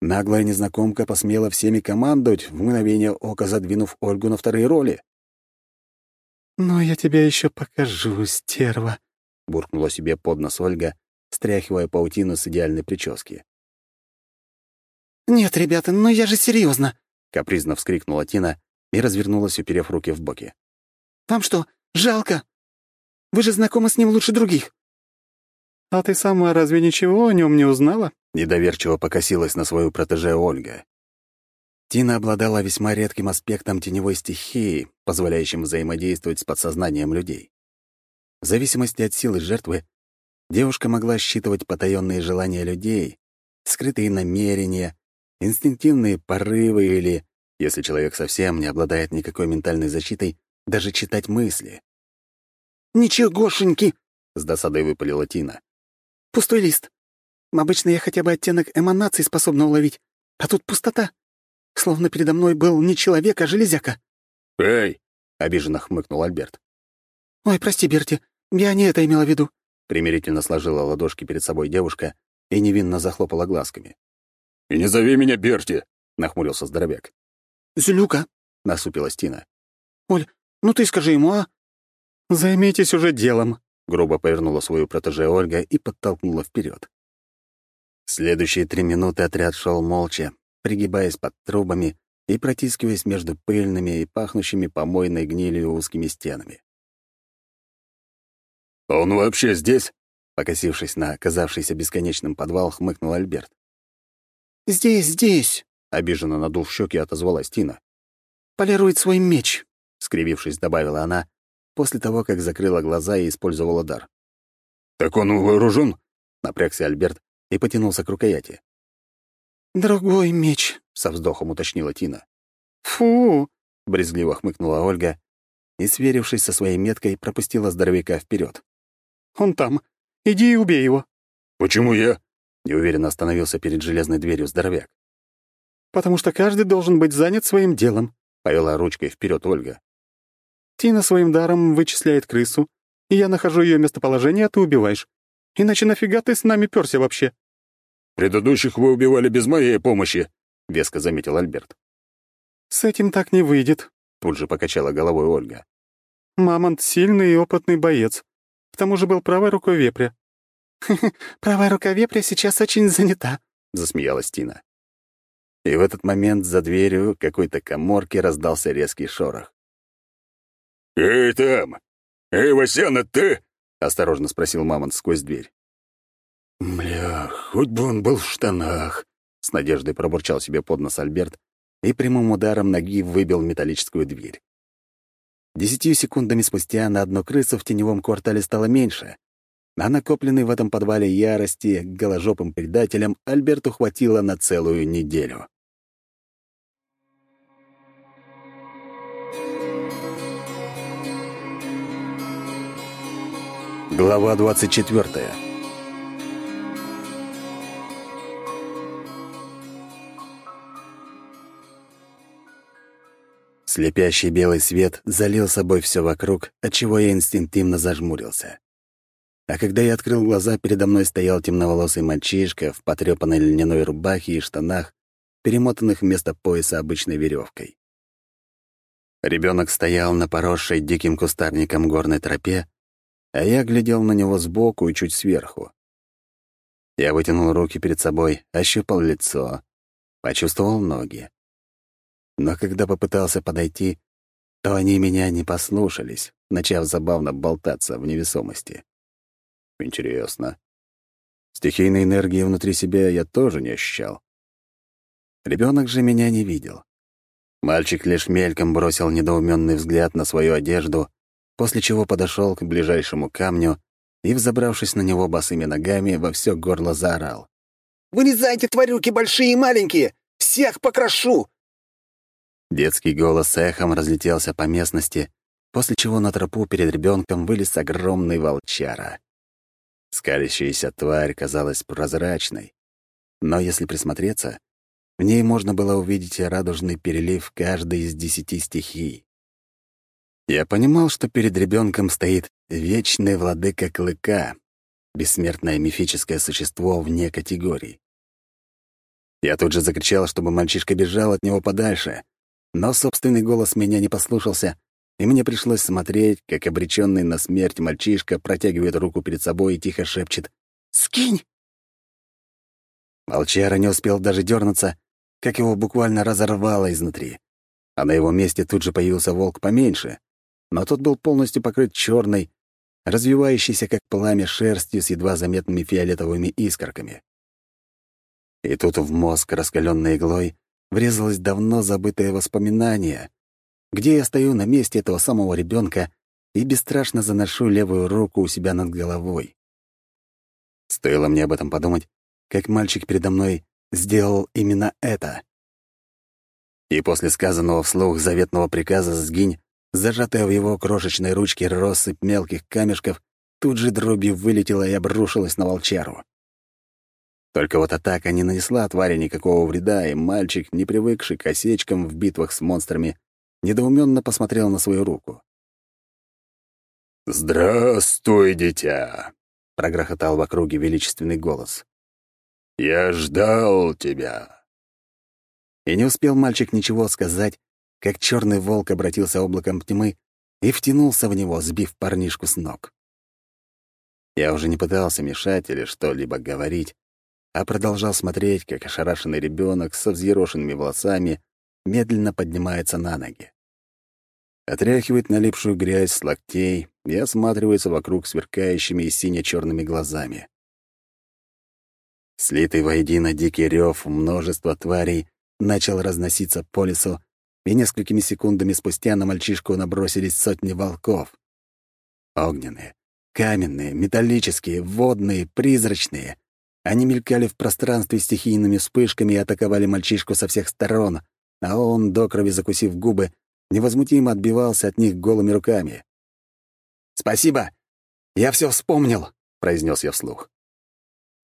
наглая незнакомка посмела всеми командовать, в мгновение ока задвинув Ольгу на вторые роли. «Но я тебе еще покажу, стерва», — буркнула себе под нос Ольга, стряхивая паутину с идеальной прически. «Нет, ребята, ну я же серьезно, капризно вскрикнула Тина и развернулась, уперев руки в боки. «Вам что, жалко? Вы же знакомы с ним лучше других». «А ты сама разве ничего о нем не узнала?» Недоверчиво покосилась на свою протеже Ольга. Тина обладала весьма редким аспектом теневой стихии, позволяющим взаимодействовать с подсознанием людей. В зависимости от силы жертвы, девушка могла считывать потаенные желания людей, скрытые намерения, инстинктивные порывы или, если человек совсем не обладает никакой ментальной защитой, даже читать мысли. «Ничегошеньки!» — с досадой выпалила Тина. «Пустой лист. Обычно я хотя бы оттенок эманации способна уловить, а тут пустота. Словно передо мной был не человек, а железяка». «Эй!» — обиженно хмыкнул Альберт. «Ой, прости, Берти, я не это имела в виду». Примирительно сложила ладошки перед собой девушка и невинно захлопала глазками. «И не зови меня Берти!» — нахмурился здоровяк. «Злюка!» — насупилась Тина. «Оль, ну ты скажи ему, а?» «Займитесь уже делом», — грубо повернула свою протеже Ольга и подтолкнула вперед. Следующие три минуты отряд шел молча, пригибаясь под трубами и протискиваясь между пыльными и пахнущими помойной гнилью узкими стенами. «Он вообще здесь?» Покосившись на оказавшийся бесконечным подвал, хмыкнул Альберт. «Здесь, здесь!» — обиженно надув щеки, отозвалась Тина. «Полирует свой меч», — скривившись, добавила она, после того, как закрыла глаза и использовала дар. «Так он вооружен?» — напрягся Альберт и потянулся к рукояти. «Другой меч», — со вздохом уточнила Тина. «Фу!» — брезгливо хмыкнула Ольга и, сверившись со своей меткой, пропустила здоровяка вперед. «Он там. Иди и убей его». «Почему я?» — неуверенно остановился перед железной дверью здоровяк. «Потому что каждый должен быть занят своим делом», — повела ручкой вперед Ольга. «Тина своим даром вычисляет крысу, и я нахожу ее местоположение, а ты убиваешь. Иначе нафига ты с нами перся вообще?» «Предыдущих вы убивали без моей помощи», — веско заметил Альберт. «С этим так не выйдет», — тут же покачала головой Ольга. «Мамонт — сильный и опытный боец. К тому же был правой рукой вепря». «Правая рука вепря сейчас очень занята», — засмеялась Тина. И в этот момент за дверью какой-то коморки раздался резкий шорох. «Эй, там! Эй, Васяна, ты?» — осторожно спросил Мамонт сквозь дверь. «Бля, хоть бы он был в штанах!» — с надеждой пробурчал себе под нос Альберт и прямым ударом ноги выбил металлическую дверь. Десятью секундами спустя на одну крысу в теневом квартале стало меньше, а накопленный в этом подвале ярости голожопым предателем Альберту хватило на целую неделю. Глава двадцать четвертая. Слепящий белый свет залил собой все вокруг, отчего я инстинктивно зажмурился. А когда я открыл глаза, передо мной стоял темноволосый мальчишка в потрёпанной льняной рубахе и штанах, перемотанных вместо пояса обычной веревкой. Ребенок стоял на поросшей диким кустарником горной тропе, а я глядел на него сбоку и чуть сверху. Я вытянул руки перед собой, ощупал лицо, почувствовал ноги. Но когда попытался подойти, то они меня не послушались, начав забавно болтаться в невесомости. Интересно. Стихийной энергии внутри себя я тоже не ощущал. Ребенок же меня не видел. Мальчик лишь мельком бросил недоуменный взгляд на свою одежду, после чего подошел к ближайшему камню и, взобравшись на него босыми ногами, во все горло заорал. «Вылезайте, тварюки большие и маленькие! Всех покрошу!» Детский голос эхом разлетелся по местности, после чего на тропу перед ребенком вылез огромный волчара. Скалящаяся тварь казалась прозрачной, но если присмотреться, в ней можно было увидеть радужный перелив каждой из десяти стихий. Я понимал, что перед ребенком стоит вечный владыка клыка, бессмертное мифическое существо вне категорий. Я тут же закричал, чтобы мальчишка бежал от него подальше, но собственный голос меня не послушался, и мне пришлось смотреть, как обреченный на смерть мальчишка протягивает руку перед собой и тихо шепчет «Скинь!». Волчара не успел даже дернуться, как его буквально разорвало изнутри. А на его месте тут же появился волк поменьше, но тот был полностью покрыт черной, развивающейся как пламя шерстью с едва заметными фиолетовыми искорками. И тут в мозг, раскаленной иглой, врезалось давно забытое воспоминание, где я стою на месте этого самого ребенка и бесстрашно заношу левую руку у себя над головой. Стоило мне об этом подумать, как мальчик передо мной сделал именно это. И после сказанного вслух заветного приказа «сгинь», зажатая в его крошечной ручке россыпь мелких камешков, тут же дробью вылетела и обрушилась на волчару. Только вот атака не нанесла твари никакого вреда, и мальчик, не привыкший к осечкам в битвах с монстрами, недоуменно посмотрел на свою руку. «Здравствуй, дитя!» — прогрохотал в округе величественный голос. «Я ждал тебя!» И не успел мальчик ничего сказать, как черный волк обратился облаком тьмы и втянулся в него, сбив парнишку с ног. Я уже не пытался мешать или что-либо говорить, а продолжал смотреть, как ошарашенный ребенок со взъерошенными волосами медленно поднимается на ноги. Отряхивает налипшую грязь с локтей и осматривается вокруг сверкающими и сине-черными глазами. Слитый воедино дикий рев множества тварей начал разноситься по лесу, и несколькими секундами спустя на мальчишку набросились сотни волков. Огненные, каменные, металлические, водные, призрачные. Они мелькали в пространстве стихийными вспышками и атаковали мальчишку со всех сторон, а он, до крови закусив губы, невозмутимо отбивался от них голыми руками. «Спасибо! Я все вспомнил!» — произнес я вслух.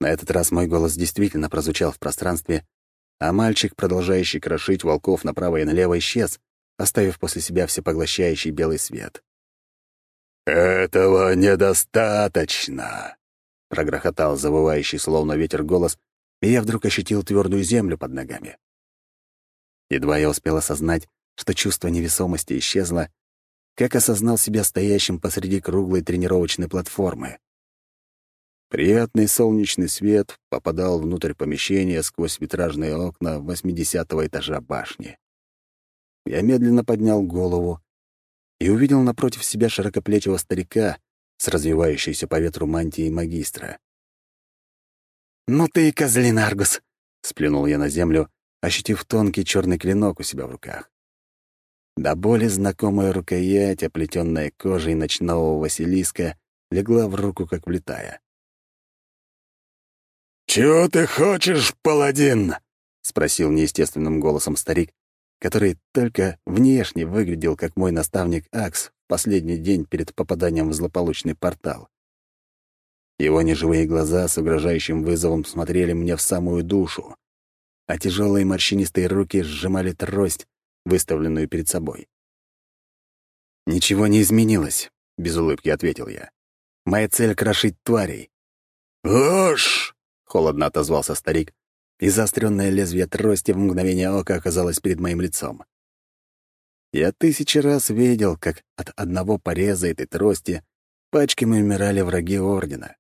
На этот раз мой голос действительно прозвучал в пространстве, а мальчик, продолжающий крошить волков направо и налево, исчез, оставив после себя всепоглощающий белый свет. «Этого недостаточно!» — прогрохотал завывающий словно ветер голос, и я вдруг ощутил твердую землю под ногами. Едва я успел осознать, что чувство невесомости исчезло, как осознал себя стоящим посреди круглой тренировочной платформы. Приятный солнечный свет попадал внутрь помещения сквозь витражные окна восьмидесятого этажа башни. Я медленно поднял голову и увидел напротив себя широкоплечего старика с развивающейся по ветру мантией магистра. «Ну ты и козлин, Аргус!» — сплюнул я на землю, ощутив тонкий черный клинок у себя в руках. До боли знакомая рукоять, оплетенная кожей ночного Василиска, легла в руку, как влетая. «Чего ты хочешь, паладин?» — спросил неестественным голосом старик, который только внешне выглядел как мой наставник Акс в последний день перед попаданием в злополучный портал. Его неживые глаза с угрожающим вызовом смотрели мне в самую душу, а тяжелые морщинистые руки сжимали трость, выставленную перед собой. «Ничего не изменилось», — без улыбки ответил я. «Моя цель — крошить тварей». «Ложь!» — холодно отозвался старик, и заостренное лезвие трости в мгновение ока оказалось перед моим лицом. Я тысячи раз видел, как от одного пореза этой трости пачками умирали враги Ордена.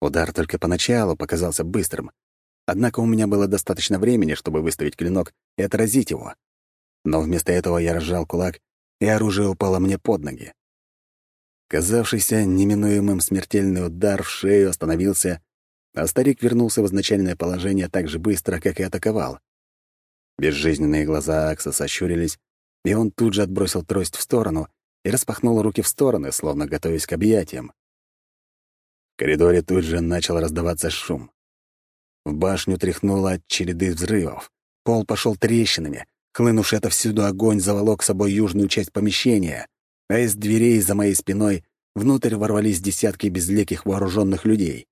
Удар только поначалу показался быстрым, однако у меня было достаточно времени, чтобы выставить клинок и отразить его. Но вместо этого я разжал кулак, и оружие упало мне под ноги. Казавшийся неминуемым смертельный удар в шею остановился, а старик вернулся в изначальное положение так же быстро, как и атаковал. Безжизненные глаза Акса сощурились, и он тут же отбросил трость в сторону и распахнул руки в стороны, словно готовясь к объятиям. коридоре тут же начал раздаваться шум. В башню тряхнуло от череды взрывов. Пол пошел трещинами. Хлынувший отовсюду огонь заволок собой южную часть помещения, а из дверей за моей спиной внутрь ворвались десятки безлеких вооруженных людей.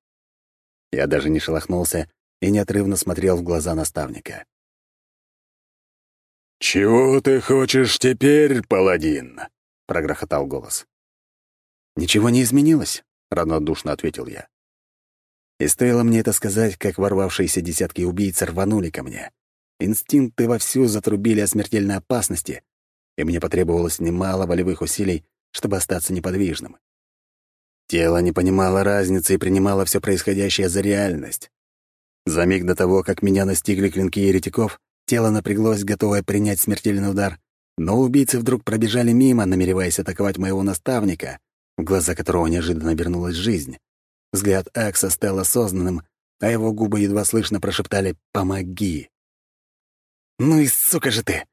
Я даже не шелохнулся и неотрывно смотрел в глаза наставника. «Чего ты хочешь теперь, паладин?» — прогрохотал голос. «Ничего не изменилось», — равнодушно ответил я. И стоило мне это сказать, как ворвавшиеся десятки убийц рванули ко мне. Инстинкты вовсю затрубили о смертельной опасности, и мне потребовалось немало волевых усилий, чтобы остаться неподвижным. Тело не понимало разницы и принимало все происходящее за реальность. За миг до того, как меня настигли клинки еретиков, тело напряглось, готовое принять смертельный удар, но убийцы вдруг пробежали мимо, намереваясь атаковать моего наставника, в глаза которого неожиданно вернулась жизнь. Взгляд Акса стал осознанным, а его губы едва слышно прошептали «Помоги!». «Ну и сука же ты!»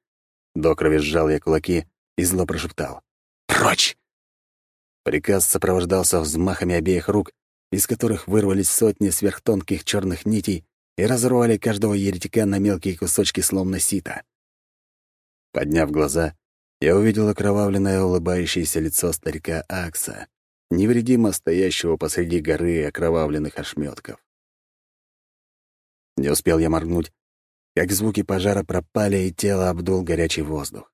До крови сжал я кулаки и зло прошептал «Прочь!». Приказ сопровождался взмахами обеих рук, из которых вырвались сотни сверхтонких черных нитей и разорвали каждого еретика на мелкие кусочки сломно сита. Подняв глаза, я увидел окровавленное улыбающееся лицо старика Акса, невредимо стоящего посреди горы окровавленных ошметков. Не успел я моргнуть, как звуки пожара пропали, и тело обдул горячий воздух.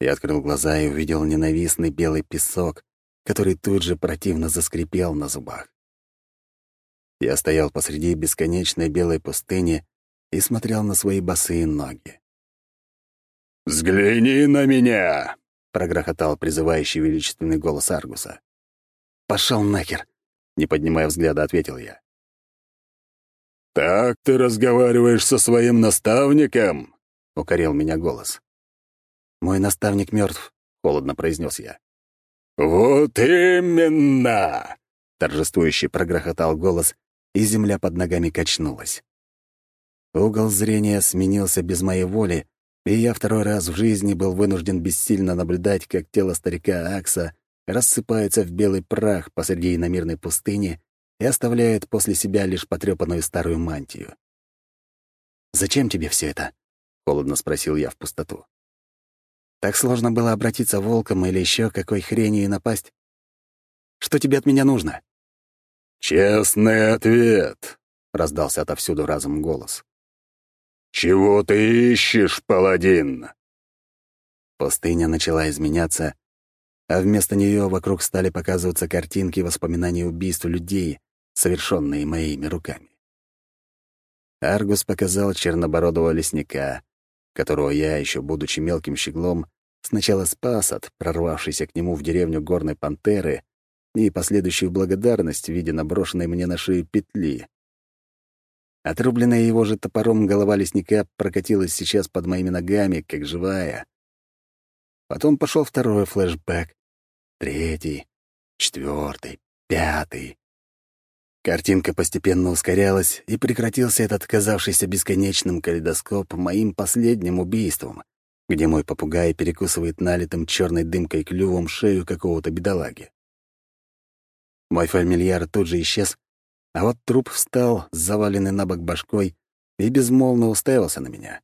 Я открыл глаза и увидел ненавистный белый песок, который тут же противно заскрипел на зубах. Я стоял посреди бесконечной белой пустыни и смотрел на свои босые ноги. «Взгляни на меня!» — прогрохотал призывающий величественный голос Аргуса. «Пошел нахер!» — не поднимая взгляда, ответил я. «Так ты разговариваешь со своим наставником?» — укорил меня голос. «Мой наставник мертв, холодно произнес я. «Вот именно!» — торжествующе прогрохотал голос, и земля под ногами качнулась. Угол зрения сменился без моей воли, и я второй раз в жизни был вынужден бессильно наблюдать, как тело старика Акса рассыпается в белый прах посреди иномирной пустыни и оставляет после себя лишь потрёпанную старую мантию. «Зачем тебе все это?» — холодно спросил я в пустоту. «Так сложно было обратиться волком или еще какой хренью и напасть? Что тебе от меня нужно?» «Честный ответ», — раздался отовсюду разом голос. «Чего ты ищешь, паладин?» Пустыня начала изменяться, а вместо нее вокруг стали показываться картинки воспоминаний убийств людей, совершенные моими руками. Аргус показал чернобородого лесника, которого я, еще будучи мелким щеглом, сначала спас от прорвавшейся к нему в деревню горной пантеры и последующую благодарность в виде наброшенной мне на шею петли. Отрубленная его же топором голова лесника прокатилась сейчас под моими ногами, как живая. Потом пошел второй флешбэк, третий, четвертый, пятый. Картинка постепенно ускорялась, и прекратился этот казавшийся бесконечным калейдоскоп моим последним убийством, где мой попугай перекусывает налитым черной дымкой клювом шею какого-то бедолаги. Мой фамильяр тут же исчез, а вот труп встал, заваленный на бок башкой, и безмолвно уставился на меня.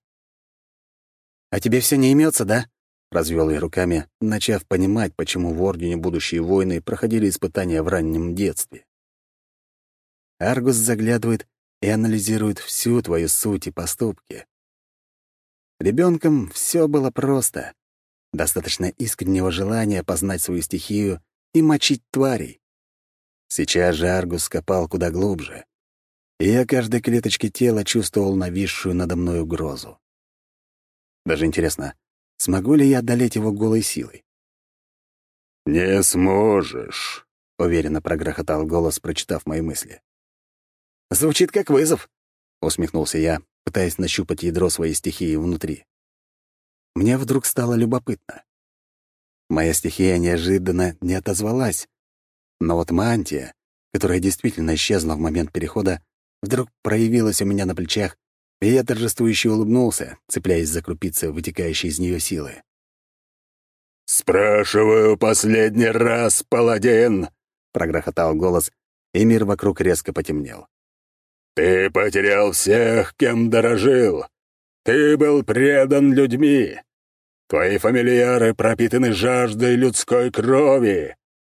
«А тебе все не имется, да?» — развел я руками, начав понимать, почему в Ордене будущие войны проходили испытания в раннем детстве. Аргус заглядывает и анализирует всю твою суть и поступки. Ребенком все было просто. Достаточно искреннего желания познать свою стихию и мочить тварей. Сейчас же Аргус копал куда глубже, и я каждой клеточке тела чувствовал нависшую надо мной угрозу. Даже интересно, смогу ли я одолеть его голой силой? «Не сможешь», — уверенно прогрохотал голос, прочитав мои мысли. «Звучит как вызов», — усмехнулся я, пытаясь нащупать ядро своей стихии внутри. Мне вдруг стало любопытно. Моя стихия неожиданно не отозвалась, но вот мантия, которая действительно исчезла в момент перехода, вдруг проявилась у меня на плечах, и я торжествующе улыбнулся, цепляясь за крупицы, вытекающие из нее силы. «Спрашиваю последний раз, паладин!» — прогрохотал голос, и мир вокруг резко потемнел. «Ты потерял всех, кем дорожил. Ты был предан людьми. Твои фамильяры пропитаны жаждой людской крови.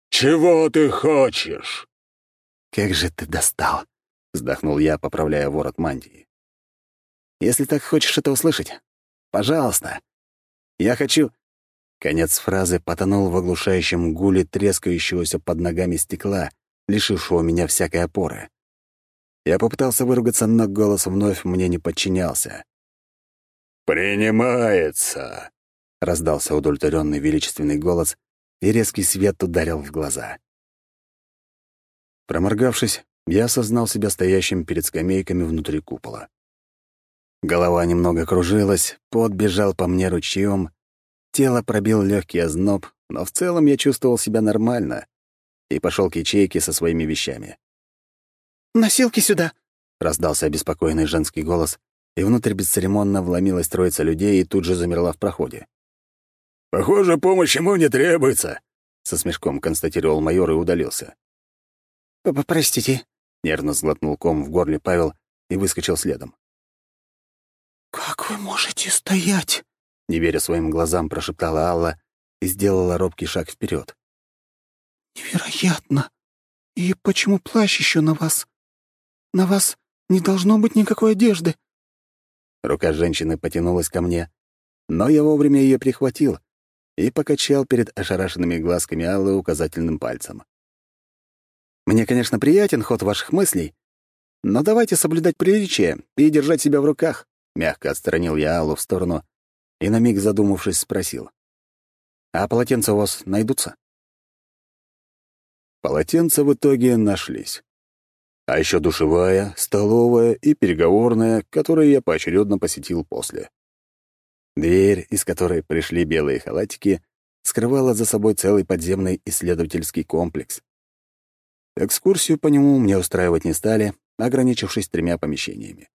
Чего ты хочешь?» «Как же ты достал!» — вздохнул я, поправляя ворот мантии. «Если так хочешь это услышать, пожалуйста. Я хочу...» Конец фразы потонул в оглушающем гуле трескающегося под ногами стекла, лишившего меня всякой опоры. Я попытался выругаться, но голос вновь мне не подчинялся. «Принимается!» — раздался удовлетворенный величественный голос, и резкий свет ударил в глаза. Проморгавшись, я осознал себя стоящим перед скамейками внутри купола. Голова немного кружилась, пот бежал по мне ручьем, тело пробил легкий озноб, но в целом я чувствовал себя нормально и пошел к ячейке со своими вещами. «Носилки сюда!» — раздался обеспокоенный женский голос, и внутрь бесцеремонно вломилась троица людей и тут же замерла в проходе. «Похоже, помощь ему не требуется», — со смешком констатировал майор и удалился. «Простите», — нервно сглотнул ком в горле Павел и выскочил следом. «Как вы можете стоять?» — не веря своим глазам, прошептала Алла и сделала робкий шаг вперед. «Невероятно! И почему плащ еще на вас? На вас не должно быть никакой одежды». Рука женщины потянулась ко мне, но я вовремя ее прихватил и покачал перед ошарашенными глазками Аллы указательным пальцем. «Мне, конечно, приятен ход ваших мыслей, но давайте соблюдать приличие и держать себя в руках», — мягко отстранил я Аллу в сторону и на миг задумавшись спросил. «А полотенца у вас найдутся?» Полотенца в итоге нашлись. А еще душевая, столовая и переговорная, которые я поочередно посетил после. Дверь, из которой пришли белые халатики, скрывала за собой целый подземный исследовательский комплекс. Экскурсию по нему мне устраивать не стали, ограничившись тремя помещениями.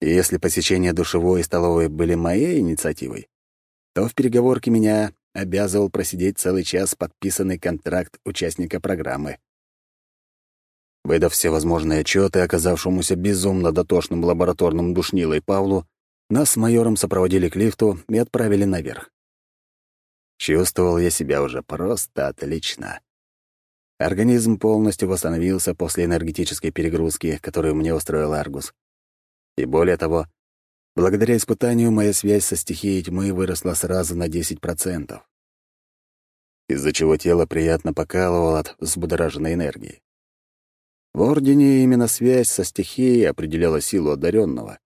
И если посещение душевой и столовой были моей инициативой, то в переговорке меня обязывал просидеть целый час подписанный контракт участника программы. Выдав все возможные отчеты оказавшемуся безумно дотошным лабораторным душнилой Павлу, нас с майором сопроводили к лифту и отправили наверх. Чувствовал я себя уже просто отлично. Организм полностью восстановился после энергетической перегрузки, которую мне устроил Аргус. И более того, благодаря испытанию моя связь со стихией тьмы выросла сразу на 10%, из-за чего тело приятно покалывало от взбудораженной энергии. В Ордене именно связь со стихией определяла силу одаренного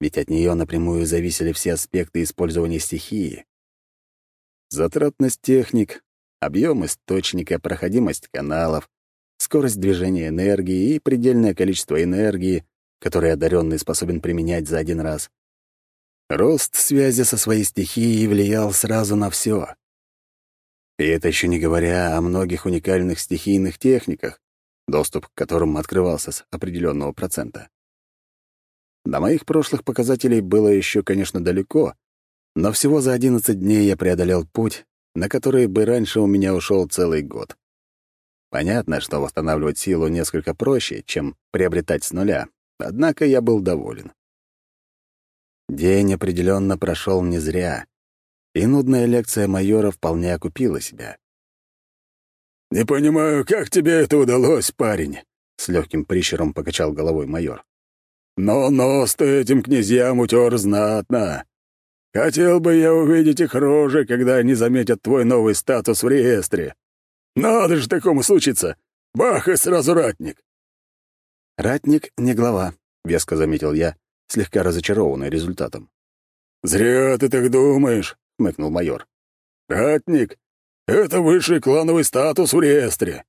ведь от нее напрямую зависели все аспекты использования стихии. Затратность техник, объем источника, проходимость каналов, скорость движения энергии и предельное количество энергии, которое одаренный способен применять за один раз. Рост связи со своей стихией влиял сразу на все. И это еще не говоря о многих уникальных стихийных техниках, доступ к которым открывался с определенного процента. До моих прошлых показателей было еще, конечно, далеко, но всего за 11 дней я преодолел путь, на который бы раньше у меня ушел целый год. Понятно, что восстанавливать силу несколько проще, чем приобретать с нуля, однако я был доволен. День определенно прошел не зря, и нудная лекция майора вполне окупила себя. «Не понимаю, как тебе это удалось, парень?» — с легким прищером покачал головой майор. Но нос ты этим князьям утер знатно. Хотел бы я увидеть их рожи, когда они заметят твой новый статус в реестре. Надо же такому случиться. Бах, и сразу ратник. Ратник не глава, — веско заметил я, слегка разочарованный результатом. «Зря ты так думаешь», — хмыкнул майор. «Ратник — это высший клановый статус в реестре».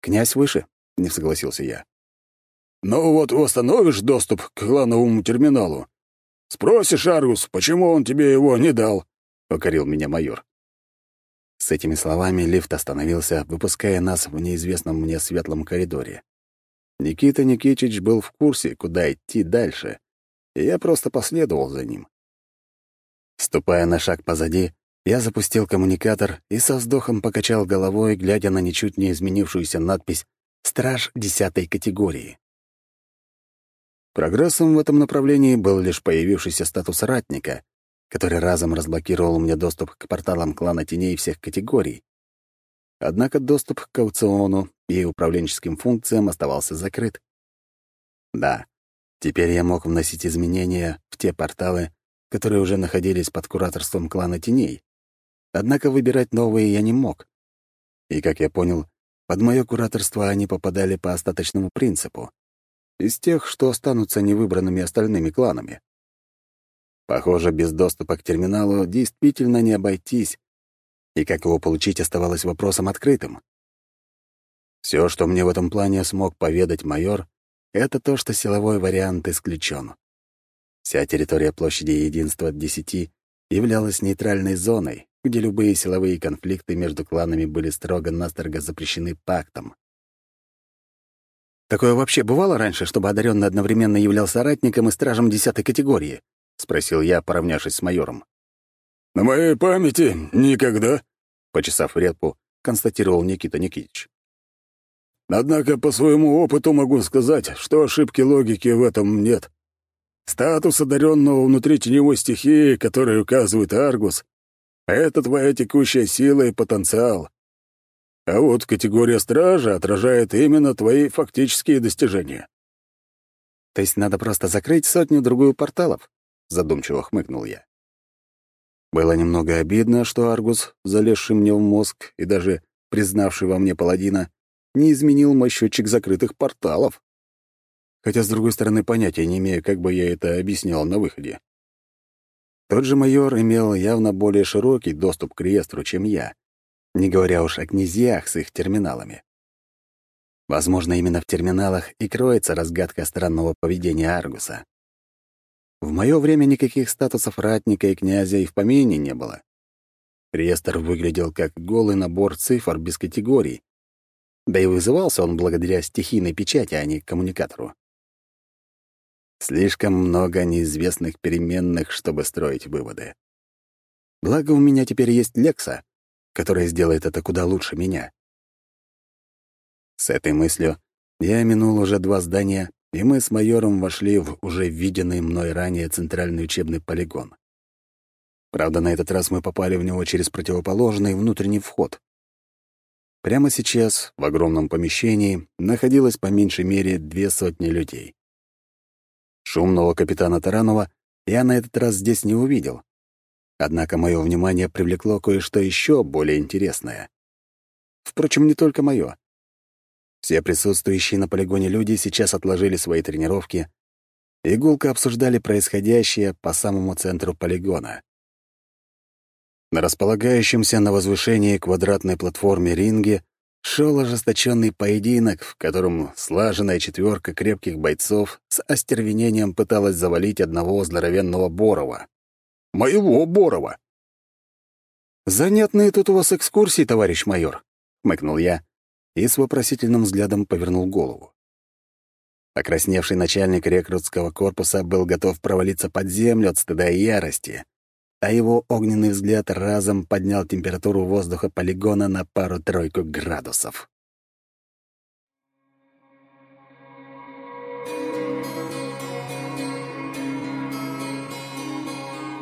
«Князь выше», — не согласился я. Ну вот восстановишь доступ к клановому терминалу. Спросишь Аргус, почему он тебе его не дал?» — покорил меня майор. С этими словами лифт остановился, выпуская нас в неизвестном мне светлом коридоре. Никита Никитич был в курсе, куда идти дальше, и я просто последовал за ним. Ступая на шаг позади, я запустил коммуникатор и со вздохом покачал головой, глядя на ничуть не изменившуюся надпись страж десятой категории. Прогрессом в этом направлении был лишь появившийся статус ратника, который разом разблокировал мне доступ к порталам клана теней всех категорий. Однако доступ к аукциону и управленческим функциям оставался закрыт. Да, теперь я мог вносить изменения в те порталы, которые уже находились под кураторством клана теней. Однако выбирать новые я не мог. И, как я понял, под мое кураторство они попадали по остаточному принципу, из тех, что останутся невыбранными остальными кланами. Похоже, без доступа к терминалу действительно не обойтись, и как его получить оставалось вопросом открытым. Все, что мне в этом плане смог поведать майор, это то, что силовой вариант исключен. Вся территория площади Единства 10 являлась нейтральной зоной, где любые силовые конфликты между кланами были строго-настрого запрещены пактом. «Такое вообще бывало раньше, чтобы одаренный одновременно являлся ратником и стражем десятой категории?» — спросил я, поравнявшись с майором. «На моей памяти никогда», — почесав репу, констатировал Никита Никитич. «Однако по своему опыту могу сказать, что ошибки логики в этом нет. Статус одаренного внутри теневой стихии, который указывает Аргус, это твоя текущая сила и потенциал. А вот категория стража отражает именно твои фактические достижения. То есть надо просто закрыть сотню-другую порталов? Задумчиво хмыкнул я. Было немного обидно, что Аргус, залезший мне в мозг и даже признавший во мне паладина, не изменил мой счетчик закрытых порталов. Хотя, с другой стороны, понятия не имею, как бы я это объяснял на выходе. Тот же майор имел явно более широкий доступ к реестру, чем я, не говоря уж о князьях с их терминалами. Возможно, именно в терминалах и кроется разгадка странного поведения Аргуса. В мое время никаких статусов ратника и князя и в помине не было. Реестр выглядел как голый набор цифр без категорий, да и вызывался он благодаря стихийной печати, а не коммуникатору. Слишком много неизвестных переменных, чтобы строить выводы. Благо, у меня теперь есть Лекса, которая сделает это куда лучше меня. С этой мыслью я минул уже два здания, и мы с майором вошли в уже виденный мной ранее центральный учебный полигон. Правда, на этот раз мы попали в него через противоположный внутренний вход. Прямо сейчас в огромном помещении находилось по меньшей мере две сотни людей. Шумного капитана Таранова я на этот раз здесь не увидел. Однако мое внимание привлекло кое-что еще более интересное. Впрочем, не только мое. Все присутствующие на полигоне люди сейчас отложили свои тренировки и обсуждали происходящее по самому центру полигона. На располагающемся на возвышении квадратной платформе ринге шел ожесточенный поединок, в котором слаженная четверка крепких бойцов с остервенением пыталась завалить одного здоровенного Борова. Моего Борова! «Занятные тут у вас экскурсии, товарищ майор», — хмыкнул я и с вопросительным взглядом повернул голову. Окрасневший начальник рекрутского корпуса был готов провалиться под землю от стыда и ярости, а его огненный взгляд разом поднял температуру воздуха полигона на пару-тройку градусов.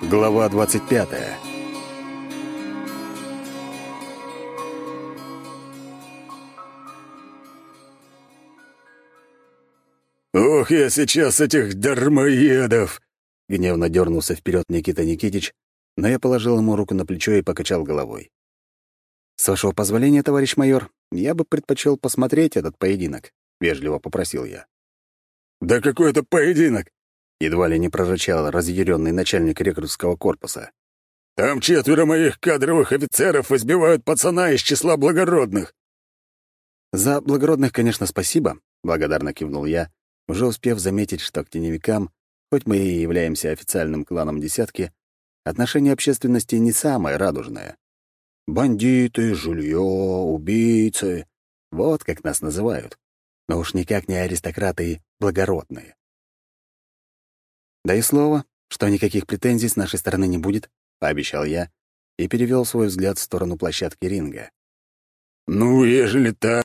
Глава 25 «Ох, я сейчас этих дармоедов!» — гневно дернулся вперед Никита Никитич, но я положил ему руку на плечо и покачал головой. «С вашего позволения, товарищ майор, я бы предпочел посмотреть этот поединок», — вежливо попросил я. «Да какой это поединок!» — едва ли не прорычал разъяренный начальник рекрутского корпуса. «Там четверо моих кадровых офицеров избивают пацана из числа благородных!» «За благородных, конечно, спасибо», — благодарно кивнул я, уже успев заметить, что к теневикам, хоть мы и являемся официальным кланом десятки, отношение общественности не самое радужное. Бандиты, жулье, убийцы — вот как нас называют. Но уж никак не аристократы благородные. Да и слово, что никаких претензий с нашей стороны не будет, — пообещал я и перевел свой взгляд в сторону площадки ринга. «Ну, ежели так,